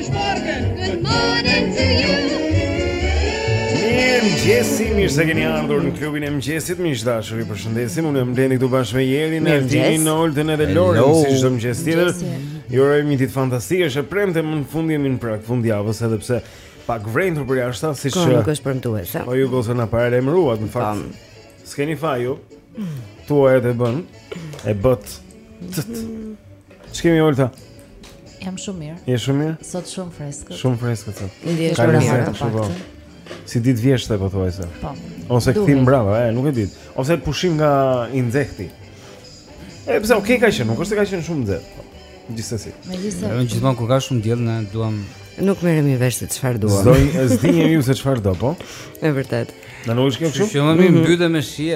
Good morning to you Mirë mëngjesi, mirë se keni ardhur në klubin e mëngjesit Miq të dashur ju përshëndesim Unë jam Blendi këtu bashkë me Jerin Altinin Oltën edhe Lorën si çdo mëngjes tjetër Ju urojmë një ditë fantastike është e premte më në fund jemi në prag fundjavës edhe pse pak vrenjtur përjashta si që Kërë është përmëtu e Po ju gocat na paralajmëruat në fakt po. S'keni faj ju Tua e dhe bën E bët Tët Ç'kemi Olta? Jam shumë mirë. Je shumë mirë? Sot shumë freskët. Shumë freskët sot. Ndjesh shumë mirë të po. Si ditë vjeshtë po thuajse. Po. Ose kthim mbrapa, e, nuk e di. Ose pushim nga i nxehti. Edhe pse okay ka qenë, nuk është se ka qenë shumë nxehtë. Po. Gjithsesi. Megjithëse, gjithmonë kur ka shumë diell ne duam Nuk merremi vesh se çfarë duam. S'do s'di njeriu se çfarë do, po? Është vërtet. Na nuk është kjo kështu? Shumë më mhm. mbytë me shi.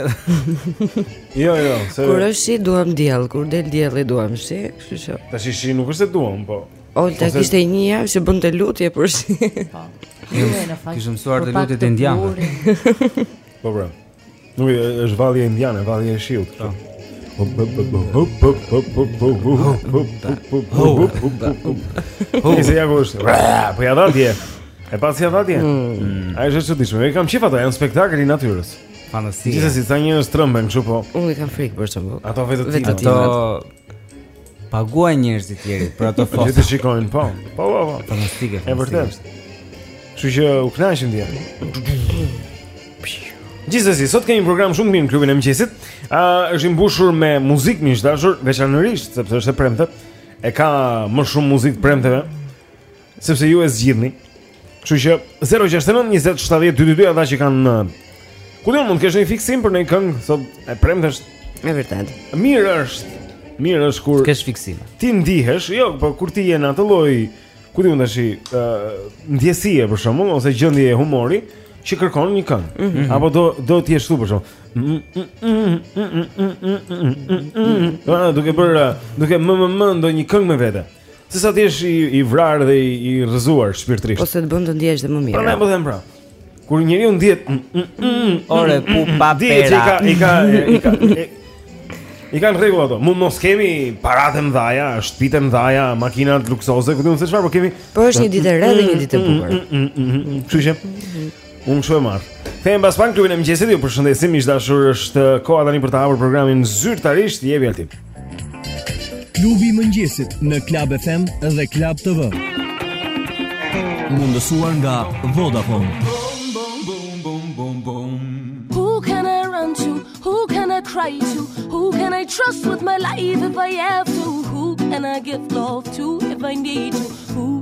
Jo, jo, se Kur është shi duam diell, kur del dielli duam shi, kështu që. Tani shi nuk është se duam, po. Olta Ose... kishte një javë që bënte lutje për shi. Po. Kishte mësuar lutjet indiane. Po pra. Nuk është vallja indiane, vallja e shiut. Po. Ese ja gosh. Po ja dha dje. E pa si ja dha dje. Hmm. Ai është i çuditshëm. Unë i kam qejf ato, janë spektakël i natyrës. Fantastike. Gjithsesi sa njerëz tremben kështu po. Unë i kam frikë për shembull. Ato vetë ti. Ato Paguaj njerëzit të tjerë për ato foto. Le të shikojnë, po. Po, po, po. Fantastike. Është vërtet. Kështu që u kënaqëm dje. Gjithsesi, sot kemi një program shumë të mirë në klubin e mëngjesit. Ë, është i mbushur me muzikë miq dashur, veçanërisht sepse është e premte. E ka më shumë muzikë të premteve. Sepse ju e zgjidhni. Kështu që 069 20 70 222 ata që kanë uh, Ku do mund të kesh një fiksim për një këngë, sot e premte është. Është vërtet. Mirë është. Mirë është kur kesh fiksim. Ti ndihesh, jo, po kur ti je në atë lloj, ku di unë tash, ë, ndjesie për shembull ose gjendje humori që kërkon një këngë. Mm -hmm. Apo do do të jesh ti për shembull. Do të bëra, do të më më më ndonjë këngë me vete. Se sa të jesh i, i vrarë dhe i, i rrëzuar shpirtërisht. Po se të bën të ndihesh dhe më mirë. Prandaj po them pra. Kur njeriu ndihet, mm, mm, mm, ore mm, ku pa mm, para. Ti ka i ka i ka I kanë rregull ato. Mund mos kemi paratë e mëdhaja, shtëpitë e mëdhaja, makina luksoze, ku di unë se çfarë, por kemi Po është një ditë e re dhe një ditë e bukur. Kështu që Unë kështu e marr. Themi paskam parë klubin e mëngjesit, ju përshëndesim miq dashur, është koha tani për ta hapur programin zyrtarisht jepi Altin. Klubi i mëngjesit në Club FM dhe Club TV. Mundësuar nga Vodafone. Who can I run to? Who can I cry to? Who can I trust with my life if I have to? Who can I give love to if I need to? Who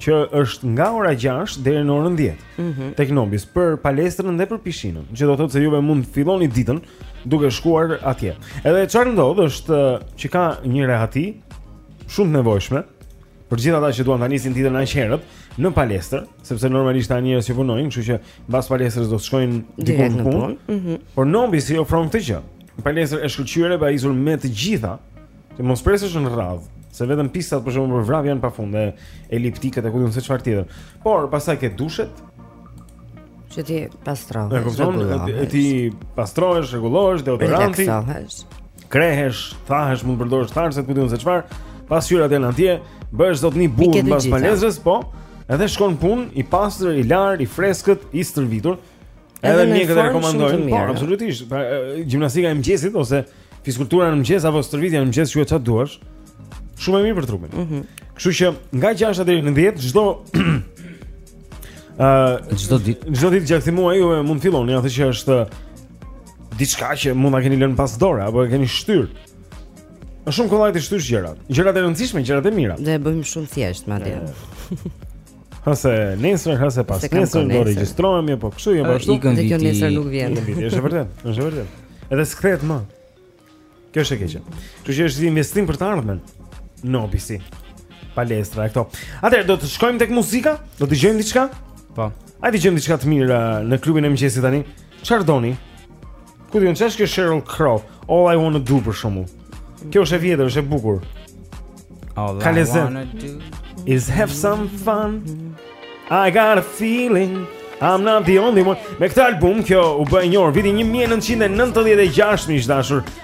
që është nga ora 6 deri në orën 10. Mm -hmm. Tek Nobis për palestrën dhe për pishinën, që do të thotë se juve mund të filloni ditën duke shkuar atje. Edhe çfarë ndodh është uh, që ka një rehati shumë të nevojshme për gjithë ata që duan ta nisin ditën aq herët në palestër, sepse normalisht janë njerëz që punojnë, kështu që mbas palestrës do të shkojnë diku në punë. Mm -hmm. Por Nobis i ofron këtë gjë. Palestër e shkëlqyer, e pajisur me të gjitha Të mos presësh në radhë, se vetëm pistat për shembull për vrap janë pafund, e eliptikët e ku di unë se çfarë tjetër. Por pastaj ke dushet që ti pastrohesh. E kupton? Ti pastrohesh, rregullohesh deodoranti. Krehesh, thahesh, mund të përdorësh tharëset ku di unë se çfarë. Pasqyrat janë atje, bëhesh zotni burrë mbas palestrës, po. Edhe shkon në punë i pastër, i larë, i freskët, i stërvitur. Edhe mjekët e rekomandojnë, po, absolutisht. Pra, gjimnastika e mëngjesit ose Fizkultura në mëngjes apo stërvitja në mëngjes quaje çfarë të duash. Shumë e mirë për trupin. Mhm. Mm Kështu që nga 6 deri në 10 çdo ë çdo ditë çdo ditë gjatë muajit ju mund të filloni atë që është diçka që mund ta keni lënë pas dore apo e keni shtyrë. Është shumë kollaj t'i shtysh gjërat. Gjërat e rëndësishme, gjërat e mira. Dhe e bëjmë shumë thjesht madje. Hë se nesër, hë se pasnesër, do regjistrohem, jo, po kështu, jo, po kështu. Dhe kjo nesër nuk vjen. Ikën viti, është vërtet, është vërtet. Edhe s'kthehet më. Kjo është e keqja. Kështu që është investim për të ardhmen. Nobisi. Palestra, e këto. Atëherë, do të shkojmë tek muzika? Do dëgjojmë diçka? Po. Hajde dëgjojmë diçka të mirë uh, në klubin e mëngjesit tani. Çfarë doni? Ku di unë ç'është kjo Sheryl Crow? All I wanna do për shembull. Kjo është e vjetër, është e bukur. All I wanna do is have some fun. I got a feeling I'm not the only one. Me këtë album kjo u bë e njohur viti 1996 miq të dashur.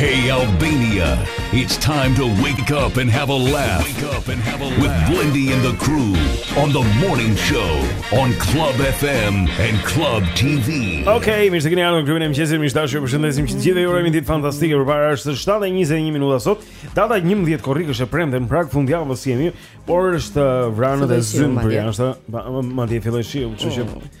Hey Albania, it's time to wake up and have a laugh. Wake up and have a laugh with Blendi and the crew on the morning show on Club FM and Club TV. Okay, mirë se keni ardhur në klubin e mëngjesit. Miq të dashur, ju përshëndesim që të gjithë ju urojmë ditë fantastike. Përpara, ora është 7:21 minuta sot. Data 11 korrik është e premte në prag fundjavës jemi, por është vranët dhe zymtë përjashta. Madje filloi shiu, kështu që oh.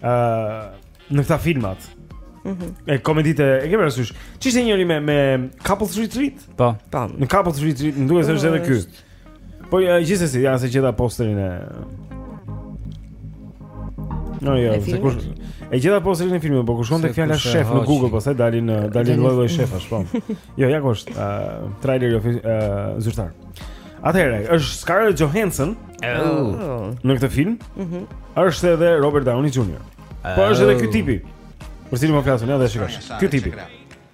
ë në këta filmat. Mhm. E komeditë e e ke parasysh. Ç'ishte njëri me me Couples Retreat? Po. Po. Në Couples Retreat më duket se është edhe ky. Po ja, gjithsesi ja s'e gjeta posterin e No, jo, se kush e gjeta posterin e filmit, po kur shkon tek fjala shef në Google, pastaj dalin dalin lloj-lloj shefash, po. Jo, ja ku është uh, traileri ofi, uh, zyrtar. Atëherë, është Scarlett Johansson oh. në këtë film. Mhm. Mm është edhe Robert Downey Jr. Oh. Po është edhe ky tipi. Për cilin po flas unë, ja dhe shikosh. Ky tipi.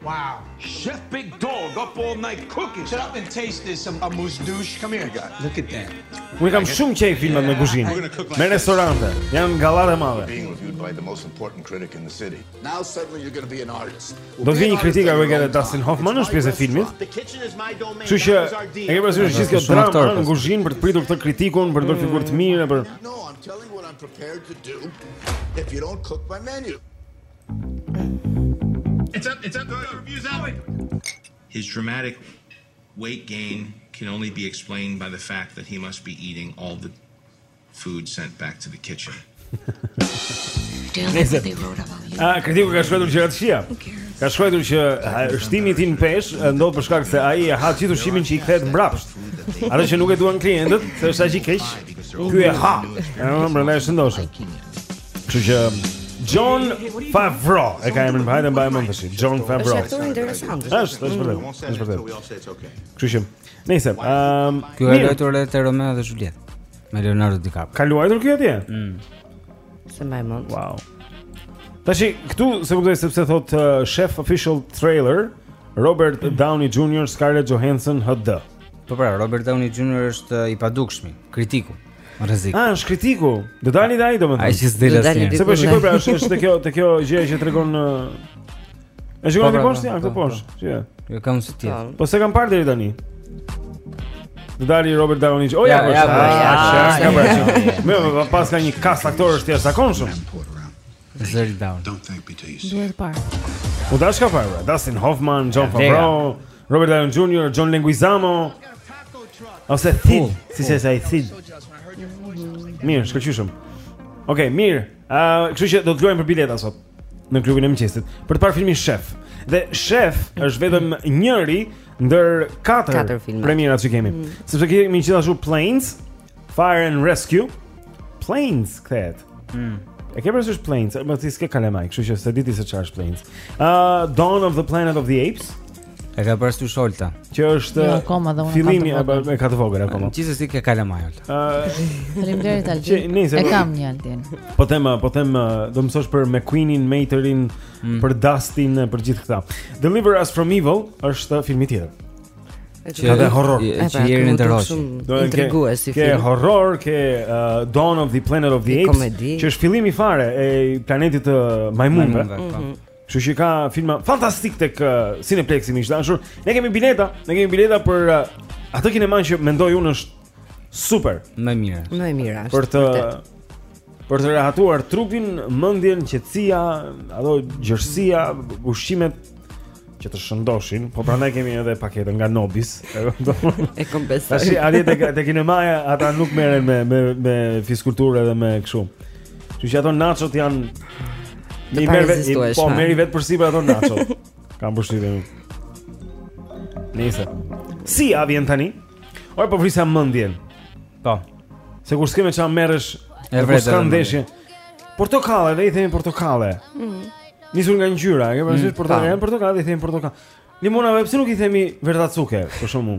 Wow. Chef Big Dog up all night cooking. Shut up and taste this um, amuse douche. Come here, guy. Look at that. Unë kam shumë qejf filmat me kuzhinë. Me restorante. Janë gallatë e madhe. Being reviewed by the most important critic in the city. Now suddenly you're going to be an artist. Do vijë një kritik. Ah, edhe Dustin Hoffman është pjesë e filmit. Kështu që e ke pasur gjithë kjo drama në kuzhinë për të pritur këtë kritikun, për të bërë figurë të mirë për No, I'm telling you what I'm prepared to do if you don't cook my menu. It's up, it's up, review's out. His dramatic weight gain can only be explained by the fact that he must be eating all the Food sent back to the kitchen. Nëse ti vura vallë. Ah, kritiku ka shkruar gjëra të këqija? Ka shkruar që shtimi i tij në peshë ndodh për shkak se ai e ha gjithë ushqimin që i kthehet mbrapsht. Ato që nuk e duan klientët, se është aq i keq, ky e ha. Ëh, prandaj është shëndoshur. Kështu që John Favreau e ka emrin by the way, by the way John Favreau. Është aktor interesant. Është, është vërtet. Është vërtet. Kështu që Nëse, ëm, ehm, ky ka luajtur edhe te Romeo dhe Juliet me Leonardo DiCaprio. Ka luajtur ky atje? Mm. Se më mund. Wow. Tashi këtu s'e kuptoj sepse thot uh, Chef Official Trailer Robert mm. Downey Jr. Scarlett Johansson HD. Po pra, Robert Downey Jr. është uh, i padukshmi, kritiku. Rrezik. Ah, është kritiku. Do dalë dhe ai domethënë. Ai që s'del asnjë. Se po shikoj pra, është te kjo, te kjo gjë që tregon uh, E shikon ti poshtë, ato poshtë. Çi e? Jo kam si ti. Po s'e kam parë deri tani. Do dali Robert Downey Jr. O ja, po ja, po ja, ka bërë. Më pa, paska një kast aktorësh të jashtëzakonshëm. Zëri down. Don't think be too easy. Duhet parë. U dashka parë, Dustin Hoffman, John Favreau, Robert Downey Jr., John Leguizamo. Ose Sid, siç është ai Sid. Mirë, shkëlqyshëm. Okej, mirë. Ë, kështu që do të luajmë për bileta sot në klubin e mëngjesit për të parë filmin Chef. Dhe Chef është vetëm njëri ndër katër, katër filma premierat që kemi. Mm. Sepse kemi gjithashtu Planes, Fire and Rescue, Planes kthehet. Mm. E ke parasysh Planes, më fal, s'ke kalamaj, kështu që s'e di ti se çfarë është Planes. Ë, uh, Dawn of the Planet of the Apes. E ka parasysh Olta. Që është jo, akoma dhe unë. Fillimi apo e ka të vogël akoma. Gjithsesi ke kalamaj Olta. Faleminderit Altin. E kam një Altin. Po them, po them, do mësosh për McQueenin, Materin, mm. për Dustin, për gjithë këta. Deliver Us From Evil është filmi tjetër. Që ka dhe horror. Që pra, i erin të roqë. Do e ke, ke horror, ke uh, Dawn of the Planet of the Apes. Që është fillimi fare e planetit të majmunve. majmunve mm -hmm. Kështu që ka filma fantastik tek uh, Cineplexi miq të dashur. Ne kemi bileta, ne kemi bileta për uh, atë kinema që mendoj unë është super, më e mirë. Më e mirë është. Për të vërtetë. për të rehatuar trupin, mendjen, qetësia, ato gjerësia, ushqimet që të shëndoshin, po prandaj kemi edhe paketën nga Nobis, e kupton? E kompensoj. Tashi atje tek tek kinemaja ata nuk merren me me me fizkulturë edhe me kështu. Kështu që ato nachot janë m'i merr vetë, po merri vetë përsipër ato nachot. Kam përshtypjen. Nice. Si ja vjen tani? Oj po vrisa mendjen. Po. Se kur s'ke me ça merresh e po vret. Kur s'ka ndeshje. Portokalle, ne i themi portokalle. Mhm. Nisur nga ngjyra, e ke parasysh mm, portokalle, janë portokalle, i themi portokalle. Limonave pse nuk i themi verdhacuke, për shkakun.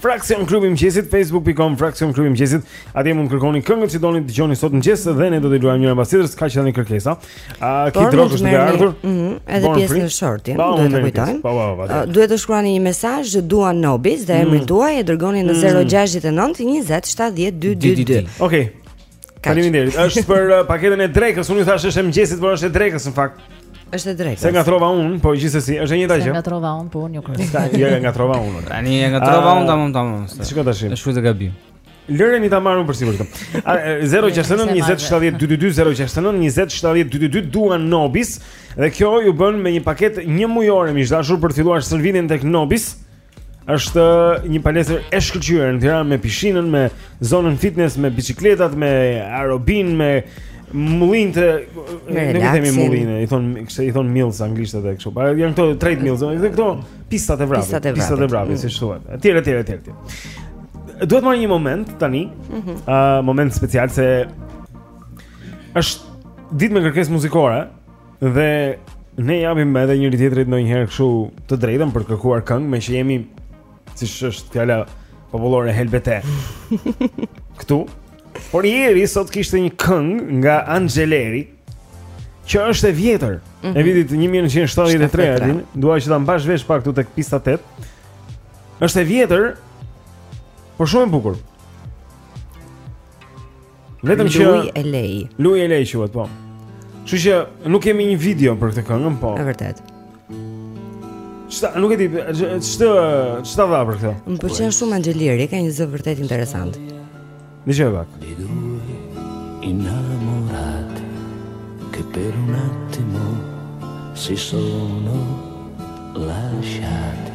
fraksion Klubi i Mëngjesit facebook.com fraksion Klubi i Mëngjesit atje mund të kërkoni këngët që doni të dëgjoni sot në mëngjes dhe ne do t'i luajmë njëra pas tjetrës ka që tani kërkesa. A ki drogë është e ardhur? Ëh, mhm, edhe pjesën e shortit, do ta kujtojmë. Po, po, po. Duhet të shkruani një mesazh dua Nobis dhe emrin mm. tuaj e dërgoni në 069 20 70 222. Okej. Faleminderit. Është për uh, paketën e drekës. Unë i thashë është e mëngjesit, por është e drekës në fakt. Është e drekës. Se e ngatrova unë, po gjithsesi është e njëjta gjë. Se ngatrova unë, po unë ju kërkoj. S'ka, jo e ngatrova unë. Tani e ngatrova unë ah, tamam tamam. Shikoj tash. Është futë gabim. Lëreni ta marr unë përsipër. 069 20 70 222 069 20 70 222 dua Nobis dhe kjo ju bën me një paketë një mujore miq të dashur për të filluar stërvitjen tek Nobis. Është një palestër e shkëlqyer në Tiranë me pishinën, me zonën fitness, me biçikletat, me aerobinë, me mullinjtë ne i themi mullinj, i thon kështu i thon mills anglisht edhe kështu. Pa janë këto treadmills, edhe këto pistat e vrapit, pistat e vrapit, si thuhet. Etj, etj, etj, etj. Duhet marrë një moment tani, ëh, mhm. moment special se është ditë me kërkesë muzikore. Dhe ne japim edhe njëri-tjetrit ndonjëherë kështu të drejtën për të kërkuar këngë, meqë jemi siç është fjala popullore helbete. Këtu. Por Iri sot kishte një këngë nga Angeleri që është e vjetër. Mm -hmm. E mhm. vitit 1973, a din? Dua që ta mbash vesh pak këtu tek pista 8. Është e vjetër, por shumë e bukur. Vetëm që Lui e Lei. Lui e Lei quhet, po. Kështu që nuk kemi një video për këtë këngë, po. Është vërtet. Ç'ta, nuk e di, ç'të, ç'ta dha për këtë? Më pëlqen shumë Angeleri, ka një zë vërtet interesant. Dëgjoje pak. Innamorati che per un attimo si sono lasciati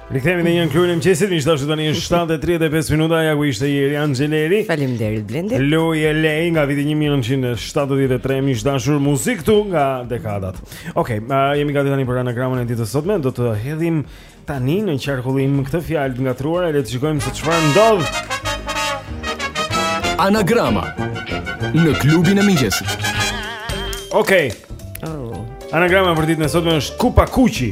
Rikthehemi edhe një në klubin e mëngjesit, miq të dashur tani është 7:35 minuta, ja ku ishte Jeri Angeleri. Faleminderit Blendi. Lui e Lei nga viti 1973, miq të dashur muzikë këtu nga dekadat. Okej, okay, uh, jemi gati tani për anagramën e ditës së sotme do të hedhim tani në qarkullim këtë fjalë të ngatërruar e le të shikojmë se çfarë ndodh. Anagrama në klubin e mëngjesit. Okej. Okay. Oh. Anagrama për ditën e sotme është kupa kuqi.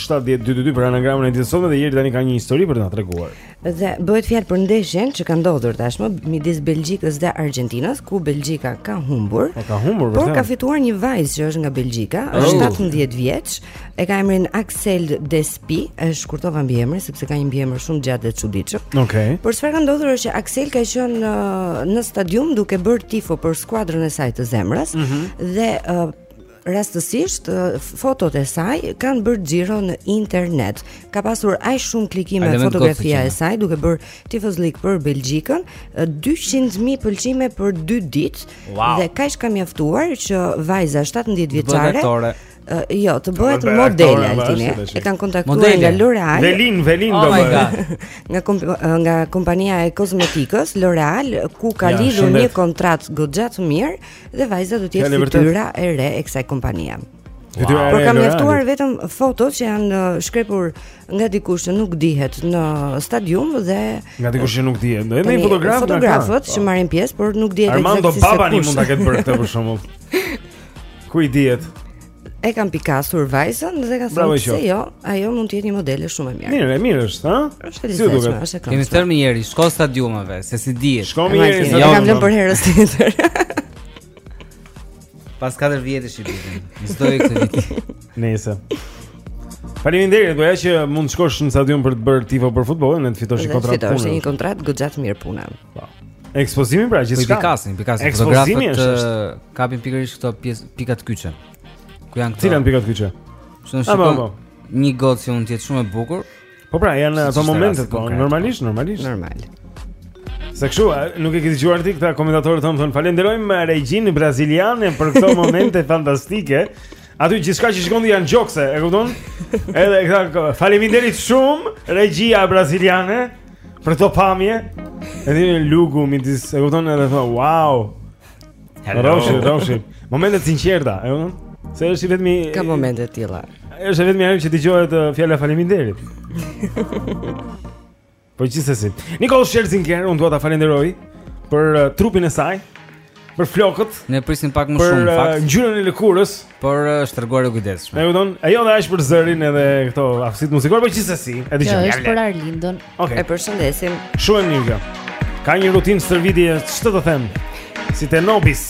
7-10-2-2-2 për anagramën e ditës së sotme dhe Jeri tani ka një histori për të na treguar. Dhe bëhet fjalë për ndeshjen që ka ndodhur tashmë midis Belgjikës dhe Argjentinës, ku Belgjika ka humbur. Po ka humbur, por përse? ka fituar një vajzë që është nga Belgjika, oh. është 17 vjeç, e ka emrin Axel Despi, e shkurtova mbiemrin sepse ka një mbiemër shumë të gjatë dhe të çuditshëm. Okej. Okay. Por çfarë ka ndodhur është që Axel ka qenë në, në stadium duke bërë tifo për skuadrën e saj të zemrës mm -hmm. dhe uh, rastësisht fotot e saj kanë bërë xhiro në internet. Ka pasur aq shumë klikime fotografia e saj duke bërë tifozlik për Belgjikën, 200.000 pëlqime për 2 ditë wow. dhe kaq ka mjaftuar që vajza 17 vjeçare Uh, jo, të bëhet modele Altini. E kanë kontaktuar nga L'Oreal. Velinë, velinë oh do të bëhet. Nga kom, nga kompania e kozmetikës L'Oreal ku ka ja, lidhur një kontratë goxha të mirë Dhe vajza do të jetë fytyra e re e kësaj kompanie. Wow. Por kanë mjaftuar vetëm fotot që janë uh, shkrepur nga dikush që nuk dihet në stadium dhe nga dikush që nuk dihet. Edhe një fotograf, fotografët që marrin pjesë, por nuk dihet eksaktësisht. Armando Babani mund ta ketë bërë këtë për shembull. Ku i dihet? E kanë pikasur vajzën dhe ka thënë se jo, ajo mund të jetë një modele shumë e mirë. Mirë, mirë është, ha? Është e lehtë, është e këndshme. Kemi thënë Jeri, shko stadiumeve, se s'i dihet. Shko moj Jeri, jo, kam lënë për herë tjetër. Pas 4 vjetësh i bën. S'do i këtë vit. Nëse. Faleminderit, do thotë që mund të shkosh në stadium për të bërë tifo për futbollin, edhe të fitosh një kontratë pune. Fitosh një kontratë goxha të mirë pune. Po. Ekspozimi pra gjithçka. Po pikasin, pikasin. Ekspozimi është. Fotografët kapin pikërisht këto pjesë pikat kyçe. Ku janë këto? Cilat pikat kyçe? Shumë ah, po, po. Një gocë që mund të jetë shumë e bukur. Po pra, janë ato momentet po, normalisht, normalisht. Normal. Se kështu, nuk e ke dëgjuar ti këta komentatorët tonë thonë falenderojmë regjinë braziliane për këto momente fantastike. Aty gjithçka që shkon janë gjokse, e kupton? Edhe këta faleminderit shumë regjia braziliane. Për këto pamje, edhe një lugu midis, e kupton edhe thua, wow. Hello. Roshi, Roshi. Momente të sinqerta, e kupton? Se është i vetmi Ka momente të tilla. Është i vetmi ajo që dëgjohet uh, fjala faleminderit. Po gjithsesi. Nicole Scherzinger, unë dua ta falenderoj për uh, trupin e saj. për flokët. Ne prisim pak më shumë në fakt. Për ngjyrën e lëkurës, por është treguar e kujdesshme. E kupton? Ajo dhe aq për zërin edhe këto aftësitë muzikore, por gjithsesi, kjo është për Arlindën. Okay. E përshëndesim. Shumë mirë kjo. Ka një rutinë stërvitje, ç'të të them? Si te nobis.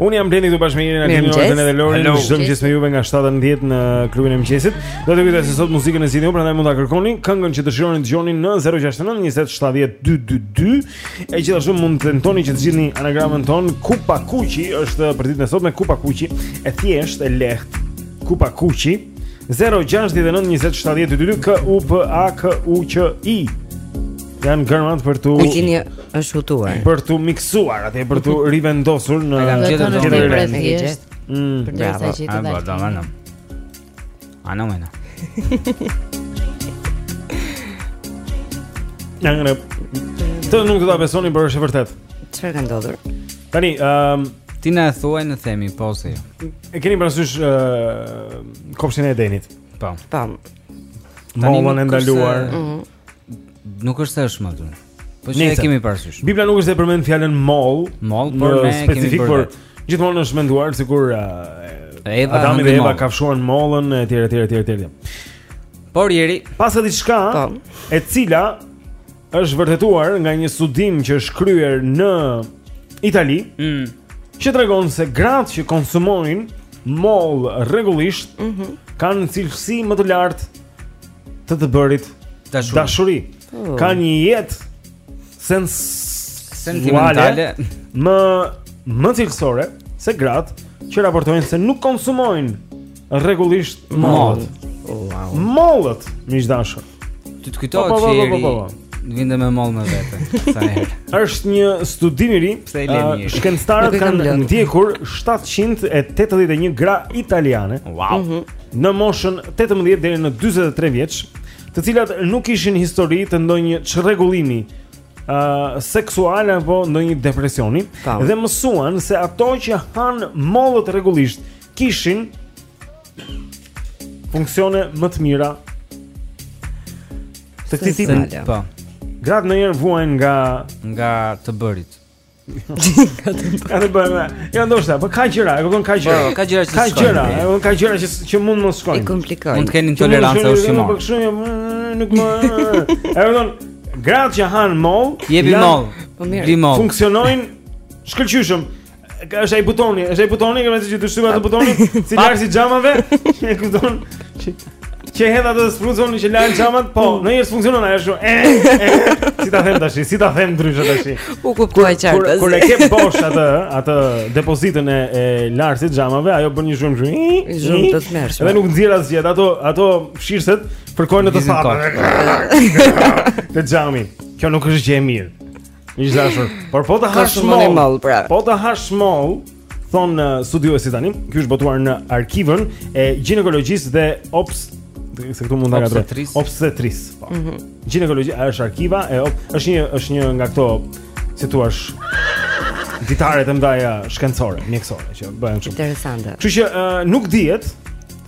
Unë jam Blendi këtu bashkë me Irinin, Dionën edhe Lorin Çdo mëngjes me juve nga 7 në 10 në klubin e mëngjesit Do t'ju kujtoj se sot muzikën e zgjidhni ju Prandaj mund ta kërkoni këngën që dëshironi të dëgjoni në 069 20 70 222 E gjithashtu mund të tentoni që të zgjidhni anagramën tonë Kupa Kuqi është për ditën e sotme Kupa Kuqi E thjeshtë e lehtë Kupa Kuqi 069 20 70 222 K-U-P-A-K-U-Q-I Janë germat për t'u Kujtimi është hutuar Për t'u miksuar apo për t'u rivendosur në Në gjithë në gjithë në gjithë mm. Për të gjithë në gjithë në gjithë në gjithë në gjithë Nuk do ta besoni por është e vërtetë Çfarë ka ndodhur? Tani, um, Ti na e thuaj ne themi, po ose jo. E keni parasysh ë uh, kopshtin e Edenit. Po. Po. Mollën e ndaluar. Mhm. Nuk është se është më aty. Po që e kemi parasysh. Bibla nuk është se e përmend fjalën mollë, mollë, por më specifikisht por gjithmonë është menduar sikur Eva Adami dhe Eva kafshuan mollën etj etj etj etj. Por ieri, paska diçka po. e cila është vërtetuar nga një studim që është kryer në Itali, mm. që tregon se gratë që konsumojnë mollë rregullisht mm -hmm. kanë cilësi më të lartë të të bërit dashuri. dashuri. Oh. Kanë një jetë sensuale sentimentale më më cilësore se gratë që raportojnë se nuk konsumojnë rregullisht mollët. Oh, wow. Mollët, miq të dashur. Ty të kujtohet po, po, po, që Vinte me mollë me vete. Sa herë. Është një studim i ri. Pse e lëni? Shkencëtarët kanë ndjekur 781 gra italiane. Wow. Mm -hmm. Në moshën 18 deri në 43 vjeç, të cilat nuk kishin histori të ndonjë çrregullimi ë uh, seksual apo ndonjë depresioni dhe mësuan se ato që hanë mollët rregullisht kishin funksione më të mira të këtij tipi. Po. Gratë në mënyrë vuajnë nga... Nga të bërit. Nga të bërit. Jo ndoshta, po ka gjëra, e kupton ka gjëra. Po, ka gjëra që ka gjëra, e kupton ka gjëra që që mund mos shkojnë. E komplikoj. Mund të kenë intolerancë ushqimore. Po s'shkojnë mm, nuk më. E kupton, gratë që hanë mollë, jepi mollë. Po mirë. Funksionojnë shkëlqyshëm. Ka është ai butoni, është ai butoni që më thënë që ti shtyp atë butoni, si larësi i xhamave, e kupton? Që hedh atë spruzon që lan xhamat, po, mm. në njerëz funksionon ajo ashtu. Eh, eh, eh. Si ta them tash, si ta them ndryshe tash. E kuptoj qartë. Kur e ke bosh atë, atë depozitën e e larësit të xhamave, ajo bën një zhurmë zhurmë. Zhurmë të tmerrshme. Dhe nuk nxjerr asgjë, ato ato fshirëset fërkojnë në të thata. Te xhami. Kjo nuk është gjë e mirë. Miq të dashur, por po të hash mollë, pra. po të hash mollë, thonë uh, studiuesit tani, kjo është botuar në arkivën e gjinekologjisë dhe obs se këtu mund ta ngatërroj. Obstetrisë. Po. Mm -hmm. Gjinekologji është arkiva e ob, është një është një nga këto si të thuash ditaret të mëdha shkencore, mjekësore që bëhen shumë interesante. Kështu që uh, nuk dihet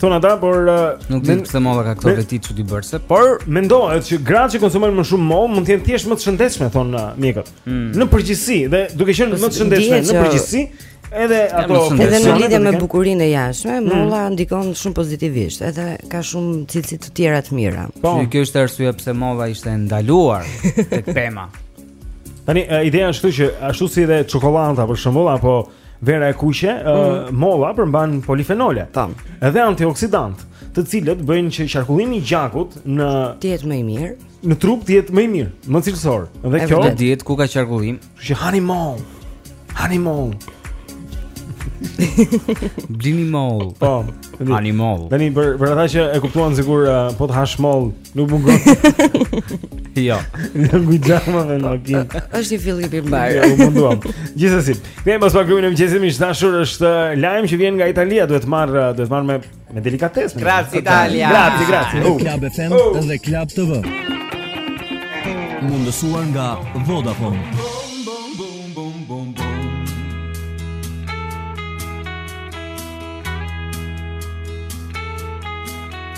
Thonë ata, por uh, nuk dihet pse molla ka këto veti çudibërëse, por mendohet që gratë që konsumojnë më shumë mollë mund të jenë thjesht më të shëndetshme, thonë uh, mjekët. Mm. Në përgjithësi dhe duke qenë më të shëndetshme në përgjithësi, edhe ato edhe në lidhje me bukurinë e jashtme, mm. molla ndikon shumë pozitivisht, edhe ka shumë cilësi të tjera të mira. Po, kjo është arsyeja pse molla ishte e ndaluar tek pema. Tani uh, ideja është këtu që ashtu si edhe çokollata për shembull apo Vera e kuqe, mm. uh, molla përmban polifenole. Tam. Edhe antioksidantë, të cilët bëjnë që qarkullimi i gjakut në të jetë më i mirë. Në trup të jetë më i mirë, më cilësor. Dhe kjo dihet ku ka qarkullim, kështu që hani mollë. Hani mollë. Blini mollë. Po, hani mollë. Tani për për ata që e kuptuan sikur uh, po të hash mollë Nuk mungon. jo. Nuk gjuaj xhama me makinë. Është një fillim i mbarë. Jo, u munduam. Gjithsesi, kemi pas pak lajmin e mëngjesit, miq të dashur, është lajm që vjen nga Italia, duhet marrë duhet marrë me me delikatesë. Grazie Italia. Grazie, grazie. Oh. Club FM oh. dhe Club TV. Mundësuar nga Vodafone.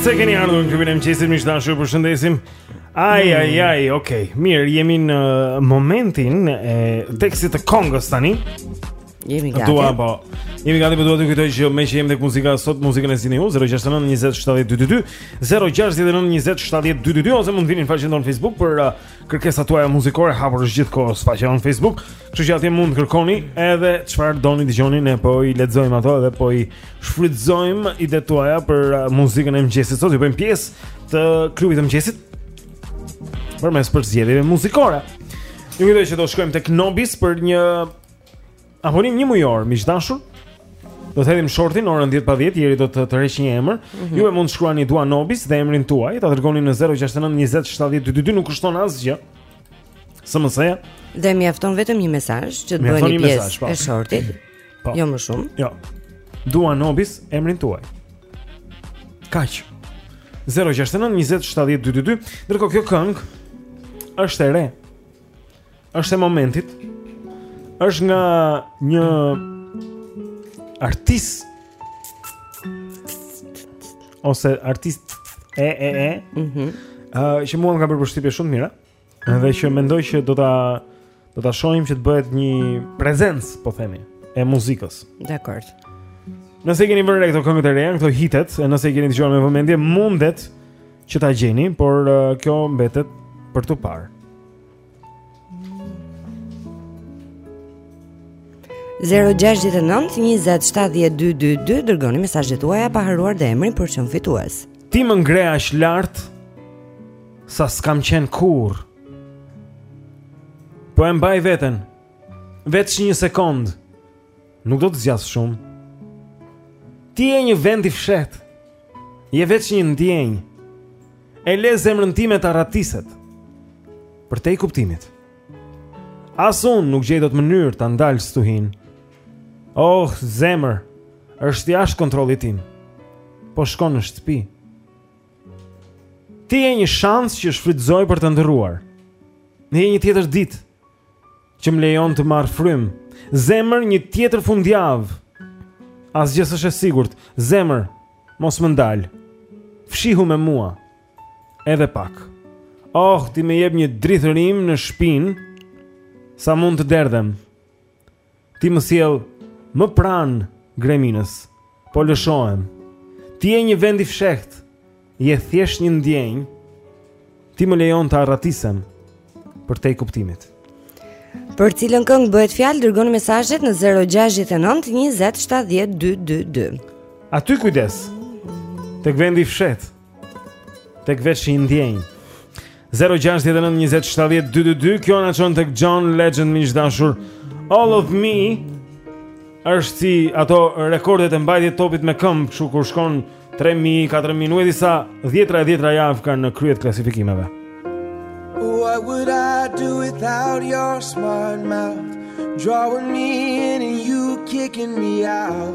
se keni ardhur në klubin e mëngjesit, miq të dashur, ju përshëndesim. Ai mm. ai ai, okay. Mirë, jemi në momentin e tekstit të këngës tani. Jemi gati. Dua po. Jemi gati për po dua t'ju kujtoj që meqë jemi tek muzika sot, muzikën e sillni ju 069 20 70 222, 069 20 70 222 ose mund të vini në faqen tonë Facebook për uh, Kërkesat tuaja muzikore hapur është gjithë kohës faqja jonë në Facebook, kështu që atje mund të kërkoni edhe çfarë doni të dëgjoni ne po i lexojmë ato edhe po i shfrytëzojmë idetë tuaja për uh, muzikën e mëngjesit. Sot ju bëjmë pjesë të klubit të mëngjesit përmes përzgjedhjeve muzikore. Ju kujtoj që do shkojmë tek Nobis për një Abonim njëmujor, miq të dashur. Do të hedhim shortin orën 10 pa 10, Jeri do të tërheqë një emër. Mm -hmm. Ju mund të shkruani Dua Nobis dhe emrin tuaj, ta dërgoni në 069 20 70 222, nuk kushton asgjë. SMS-ja. Dhe mjafton vetëm një mesazh që të bëheni pjesë po. e shortit. Po. Jo më shumë. Jo. Dua Nobis emrin tuaj. Kaq. 069 20 70 222, ndërkohë kjo këngë është e re. Është e momentit. Është nga një artist ose artiste e e. Mhm. Mm uh, që mua më ka bërë përshtypje shumë të mira. Mhm. Dhe që mendoj që do ta do ta shohim që të bëhet një prezencë, po themi, e muzikës. Dakord. Nëse i keni vënë re këto këngët e reja, këto hitet, e nëse i keni dëgjuar me vëmendje, mundet që ta gjeni, por uh, kjo mbetet për t'u parë. Zero gjashtëdhjetë e nëntë, njëzet shtatëdhjetë dy dy dy Dërgoni mesazhet tuaja pa harruar dhe emrin për çmim fitues Ti më ngre aq lart Sa s'kam qenë kurrë Po e mbaj veten Veç një sekundë Nuk do të zgjasë shumë. Ti je një vend i fshehtë. Je veç një ndjenjë. E le zemrën time të arratiset. Përtej kuptimit. As unë nuk gjej dot mënyrë ta ndal stuhinë. Oh, zemër, është jashtë kontrollit tim. Po shkon në shtëpi. Ti je një shans që shfrytëzoj për të ëndërruar. Ti je një tjetër ditë. Që më lejon të marr frymë. Zemër një tjetër fundjavë. Asgjë s'është e sigurt. Zemër, mos më ndal. Fshihu me mua. Edhe pak. Oh, ti më jep një drithërim në shpinë sa mund të derdhem. Ti më sjell më pranë greminës. Po lëshohem. Ti je një vend i fshehtë. Je thjesht një ndjenjë ti më lejon të arratisem përtej kuptimit. Për cilën këngë bëhet fjalë, dërgoni mesazhet në 069 20 70 222. Aty kujdes. Tek vendi i fshehtë. Tek veç një ndjenjë. 0692070222 kjo na çon tek John Legend miq të dashur All of me është si ato rekordet e mbajtjes së topit me këmbë kështu kur shkon 3000 4000 nuk e di sa dhjetra e dhjetra javë ka në krye të klasifikimeve What would I do without your smart mouth drawing me in and you kicking me out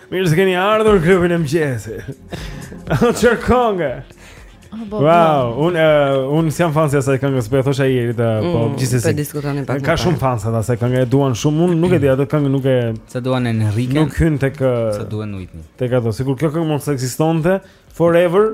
Mirë se keni ardhur në klubin e mëngjesit. O çfarë këngë? Wow, un uh, un jam fans i asaj këngës, po e thosha Jeri të po mm, gjithsesi. Po diskutonim pak. Ka shumë fans ajo këngë e duan shumë. Un nuk e di atë këngë nuk e se duan Enrique. Nuk hyn tek se duan Whitney. Tek ato, sikur kjo këngë mos ekzistonte forever,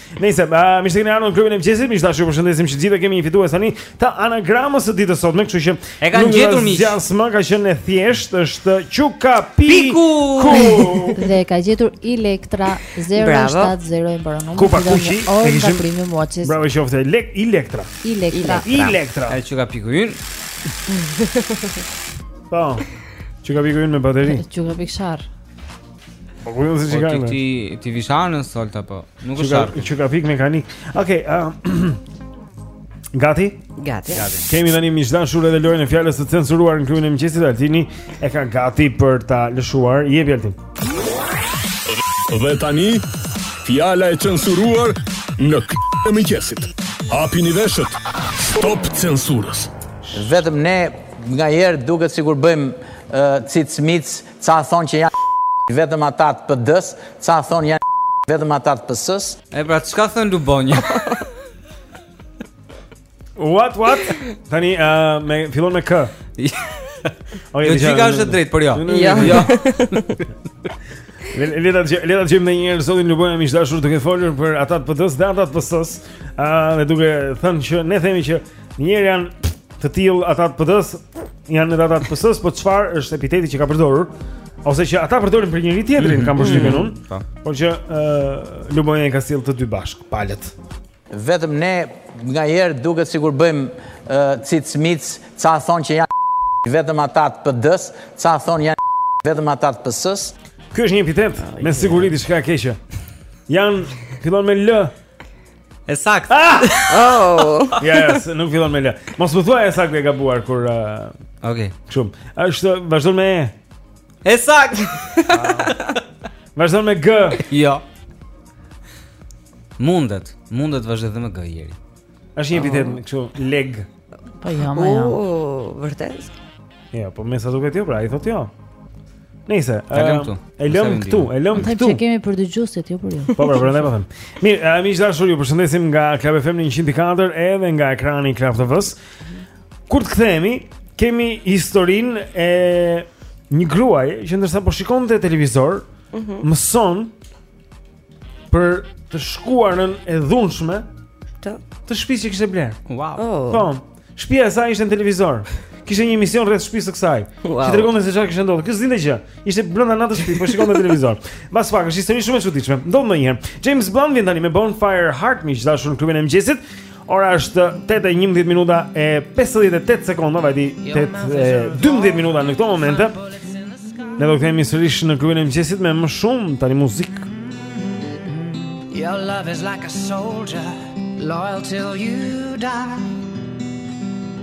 Nëse më uh, mirë se keni ardhur në klubin e mëngjesit, miq të dashur ju përshëndesim të gjithë kemi një fitues tani të anagramës së ditës së sotme, kështu që e kanë gjetur miq. S'ma ka qenë e thjesht, është Çupakapiku. Dhe e ka gjetur Elektra 070 mbaron numri. Ku pa kuçi? E kishim primë muaçes. Bravo qoftë Elektra. Elektra. Elektra. Ai Çupakapiku yn. Po. Çupakapiku yn me bateri. Çuka Piksharr. Po ku janë si çikar? Po ti ti vishanën solt apo? Nuk është artë. Çka fik mekanik. Okej, okay, Gati? Gati. Gati. Kemi tani miq të dashur edhe lojën e fjalës së censuruar në klubin e mëngjesit Altini e ka gati për ta lëshuar. Jepi Altin. Dhe tani fjala e censuruar në klubin e mëngjesit. Hapini veshët. Stop censurës. Vetëm ne nganjëherë duket sikur bëjmë uh, cicmic Ca thonë që janë vetëm ata të PD-së, ca thonë janë vetëm ata të PS-së. E pra, çka thon Lubonja? what what? Tani ë uh, me fillon me k. Okej, ti ke të drejt, por jo. Jo. jo. Le ta le ta dëgjojmë një herë zotin Lubonja miq të dashur duke folur për ata të PD-së dhe ata të PS-së. Ë, uh, duke thënë që ne themi që Njëherë janë të tillë ata të PD-s, janë edhe ata të PS-s, po çfarë është epiteti që ka përdorur? Ose që ata përdorin për njëri-tjetrin, mm -hmm. kam përshtypjen mhm. unë. Mm -hmm. Por që uh, Lubonja i ka sjell të dy bashk, palët. Vetëm ne nganjëherë duket sikur bëjmë uh, cicmic, ca thon që janë vetëm ata të PD-s, ca thon janë vetëm ata të PS-s. Ky është një epitet, me siguri diçka e keqe. Jan fillon me L, E saktë. Ah! Oh. Ja, ja, se nuk fillon me lë. Mos më thuaj e saktë e gabuar kur uh, Okej. Çum. Është vazhdon me e. E saktë. Vazhdon me g. Jo. Mundet, mundet vazhdoj dhe me g Jeri. Është një epitet oh. kështu leg. Po jo, më jo. Vërtet? Jo, po me sa duket jo, pra, i thotë jo. Nëse e lëm këtu. E lëm këtu, e lëm këtu. Them se kemi për dëgjuesit, jo për ju. Po, po, prandaj po them. Mirë, a miq të dashur, ju përshëndesim nga Club FM 104 edhe nga ekrani i Club TV-s. Kur të kthehemi, kemi historinë e një gruaje që ndërsa po shikonte televizor, mhm. mëson për të shkuarën e dhunshme të të shtëpisë që kishte bler. Wow. Oh. Po. Shtëpia e saj ishte në televizor. Kishte një emision rreth shtëpisë së kësaj. Wow. Që tregonte se çfarë kishte ndodhur. Kjo s'dinte gjë. Ishte brenda në atë shtëpi, po shikonte televizor. Në fakt është histori shumë e çuditshme. Ndodh ndonjëherë. James Blunt vjen tani me Bonfire Heart miq të dashur në klubin e mëngjesit. Ora është 8:11 minuta e 58 sekonda, vajti 8:12 minuta në këto momente. Ne do të kthehemi sërish në klubin e mëngjesit me më shumë tani muzikë. Your love is like a soldier, loyal till you die.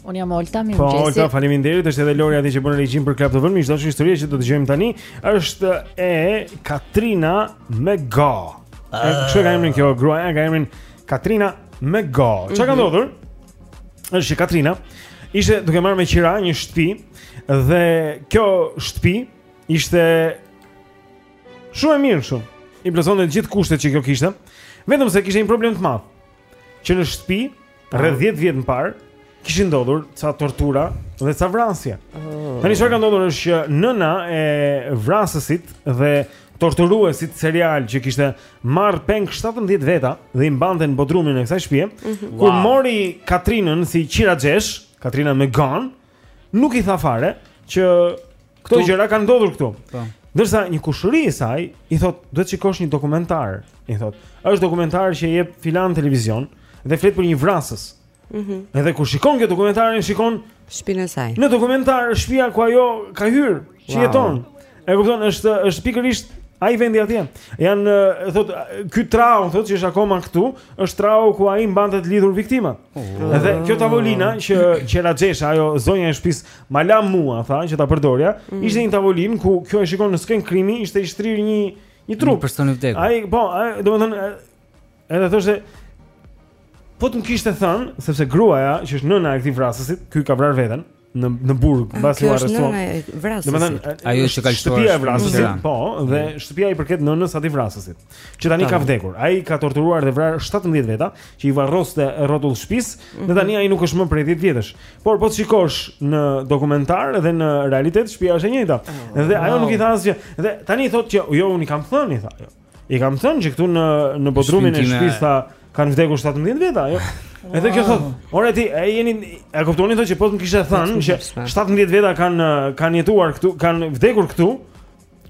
Unë jam Olta, mirupafshim. Po, Olta, faleminderit, është edhe Lori aty që bën regjinë për Club FM. Miq të dashur, historia që do tregojmë tani, është e Katrina McGhaw. Uh... E, që ah. ka emrin kjo gruaja, ka emrin Katrina McGhaw. Çfarë mm -hmm. ka mhm. ndodhur? është që Katrina, ishte duke marrë me qira një shtëpi dhe kjo shtëpi ishte shumë e mirë shumë. I plotësonte të gjithë kushtet që kjo kishte, vetëm se kishte një problem të madh. Që në shtëpi rreth 10 vjet më parë kishin ndodhur ca tortura dhe ca vrasje. Oh. Tani çfarë ka ndodhur është që nëna e vrasësit dhe torturuesit serial që kishte marrë peng 17 veta dhe i mbante në bodrumin e kësaj shtëpie, mm -hmm. wow. kur mori Katrinën si qiraxheshë, Katrina McGhaw, nuk i tha fare që Këto gjëra kanë ndodhur këtu. Po. Ndërsa një kushëri i saj i thot, duhet të shikosh një dokumentar, i thot. Është dokumentar që jep filan televizion dhe flet për një vrasës. Mhm. Mm edhe kur shikon kjo dokumentarin, shikon shpinën e saj. Në dokumentar është shtëpia ku ajo ka hyrë, që wow. jeton. E kupton, është është pikërisht ai vendi atje. Jan thot ky trau thot që është akoma këtu, është trau ku ai mbante të lidhur viktimat. Oh. Edhe kjo tavolina që qiraxhesha ajo zonja e shtëpisë Ma la mua, tha, që ta përdorja. Mm. Ishte një tavolinë ku kjo e shikon në skenë krimi, ishte i shtrirë një një trup. Një person i vdekur. Ai, po, ai, domethënë edhe thoshte po të më kishte thënë, sepse gruaja që është nëna e këtij vrasësit, ky ka vrarë veten në në burg mbasi u arrestua. Domethënë ajo që ka shtëpinë e vrasësit, po, dhe mm. shtëpia i përket nënës së atij vrasësit, që tani ka vdekur. Ai ka torturuar dhe vrarë 17 veta, që i varroste rrotull shtëpis, dhe mhm. tani ai nuk është më prej 10 vjetësh. Por po të shikosh në dokumentar dhe në realitet shtëpia është e njëjta. Oh, dhe ajo nuk i tha asgjë. Dhe tani thotë që jo unë i kam thënë i tha ajo. I kam thënë që këtu në në bodrumin e shtëpisë tha kanë vdekur 17 veta, jo. Edhe kjo thotë, ore ti e jeni e kuptoni thotë që po të më kishte thënë që 17 veta kanë kanë jetuar këtu, kanë vdekur këtu.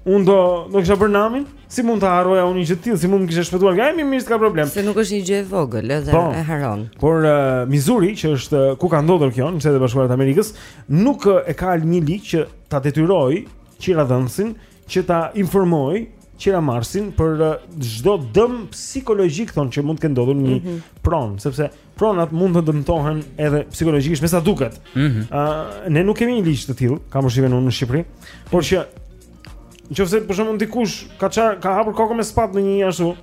Unë do do kisha bërë namin, si mund ta harroja unë një gjë të tillë, si mund të kishte shpëtuar? Jo më mirë s'ka problem. Se nuk është një gjë e vogël edhe po, e harron. Por uh, Missouri, që është uh, ku ka ndodhur kjo në Shtetet e Bashkuara të Amerikës, nuk uh, e ka një ligj që ta detyrojë qiradhënësin që ta informojë qiramarrësin për uh, çdo dëm psikologjik thonë që mund të ketë ndodhur në një mm -hmm. pronë, sepse pronat mund të dëmtohen edhe psikologjikisht, me sa duket. Ëh, mm -hmm. uh, ne nuk kemi një ligj të tillë, kam përshtypjen unë në Shqipëri, por që qoftë se për shembull dikush ka çarë, ka hapur kokën me sëpatë në ndonjë ashtu,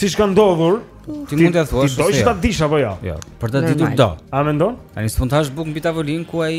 siç ka ndodhur, ti mund të thuash se do të ta dish apo jo. Jo, për ta ditur do. A mendon? Tani s'mund të hash bukë mbi tavolinën ku ai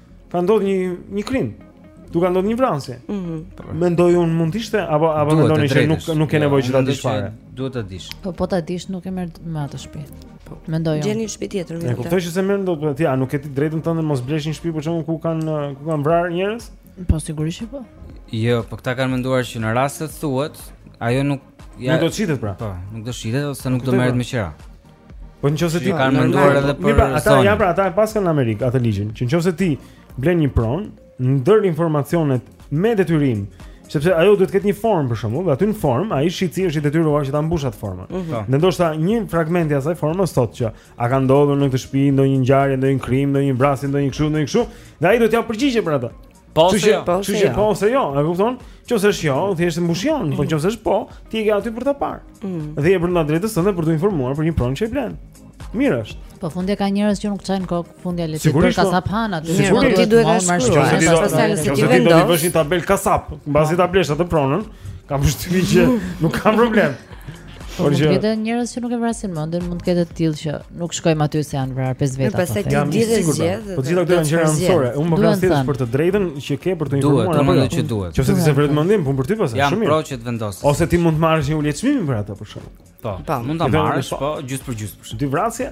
Ka ndodhur një një krim. Ku ka ndodhur një vrasje. Ëh. Mm -hmm. Mendoj unë mund të ishte apo apo mendoni se nuk nuk ke jo, nevojë që ta dish fare. Duhet ta dish. Po po ta dish nuk e merr më atë shtëpi. Po mendoj unë. Gjeni një shtëpi tjetër. E kuptoj që s'e merr dot po ti, a nuk e ke të drejtën tënde mos blesh një shtëpi për shkak ku kanë ku kanë vrarë njerëz? Po sigurisht që po. Jo, po këta kanë menduar që në rast se thuhet, ajo nuk ja Nuk do të shitet pra. Po, nuk do shitet ose nuk do merret pra. me qira. Po nëse ti kanë menduar edhe për pra, ata ja pra ata e paskën në Amerikë atë ligjin, që në qoftë se ti blen një pronë ndër informacionet me detyrim, sepse ajo duhet të ketë një formë për shembull, dhe aty në formë ai shitësi është i detyruar që ta mbushë atë formën. Mm -hmm. Ndoshta një fragment i asaj forme thotë që a ka ndodhur në këtë shtëpi ndonjë ngjarje, ndonjë krim, ndonjë vrasje, ndonjë kështu, ndonjë kështu, dhe ai duhet të japë përgjigje për atë. Po ose jo. Po ose jo. Po ose jo, e kupton? Qoftë se është jo, thjesht e mbush jo, po qoftë se është po, ti e ke aty për ta parë. Mm. Dhe je brenda të drejtës tënde për t'u informuar për një pronë që e blen. Mirë është. Po fundja ka njerëz që nuk çajnë kokë, fundja le të bëjë po. kasaphanë aty, nuk po ti duhet të marrësh shumë, pastaj nëse ti vendos. Do të bësh një tabelë kasap, mbasi ta blesh atë pronën, kam përshtypjen që nuk kam problem. Po mund të ketë edhe njerëz që nuk e vrasin mendin, mund të ketë të tillë që nuk shkojmë aty se janë vrarë pesë veta. Pastaj ti di të zgjedh. Po gjithë këto janë gjëra anësore. Unë më vras ti për të drejtën që ke për t'u informuar apo jo. Që duhet. Qoftë se ti s'e vret mendjen, punë për ty pastaj shumë mirë. Jam pro që të vendos. Ose ti mund të marrësh një ulje çmimi për atë për shkak. Po. Po, mund ta marrësh, po gjys për gjys. Dy vrasje?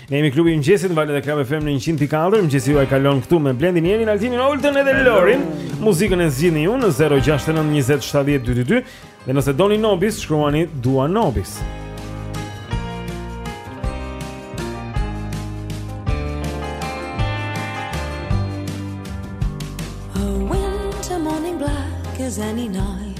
Ne jemi klubi i mëngjesit në valët e Club FM në 100.4. Mëngjesi juaj kalon këtu me Blendin, Jerin, Altinin, Oltën edhe Lorin. Muzikën e zgjidhni ju në 069 20 70 222 dhe nëse doni Nobis, shkruani Dua Nobis. A winter morning black as any night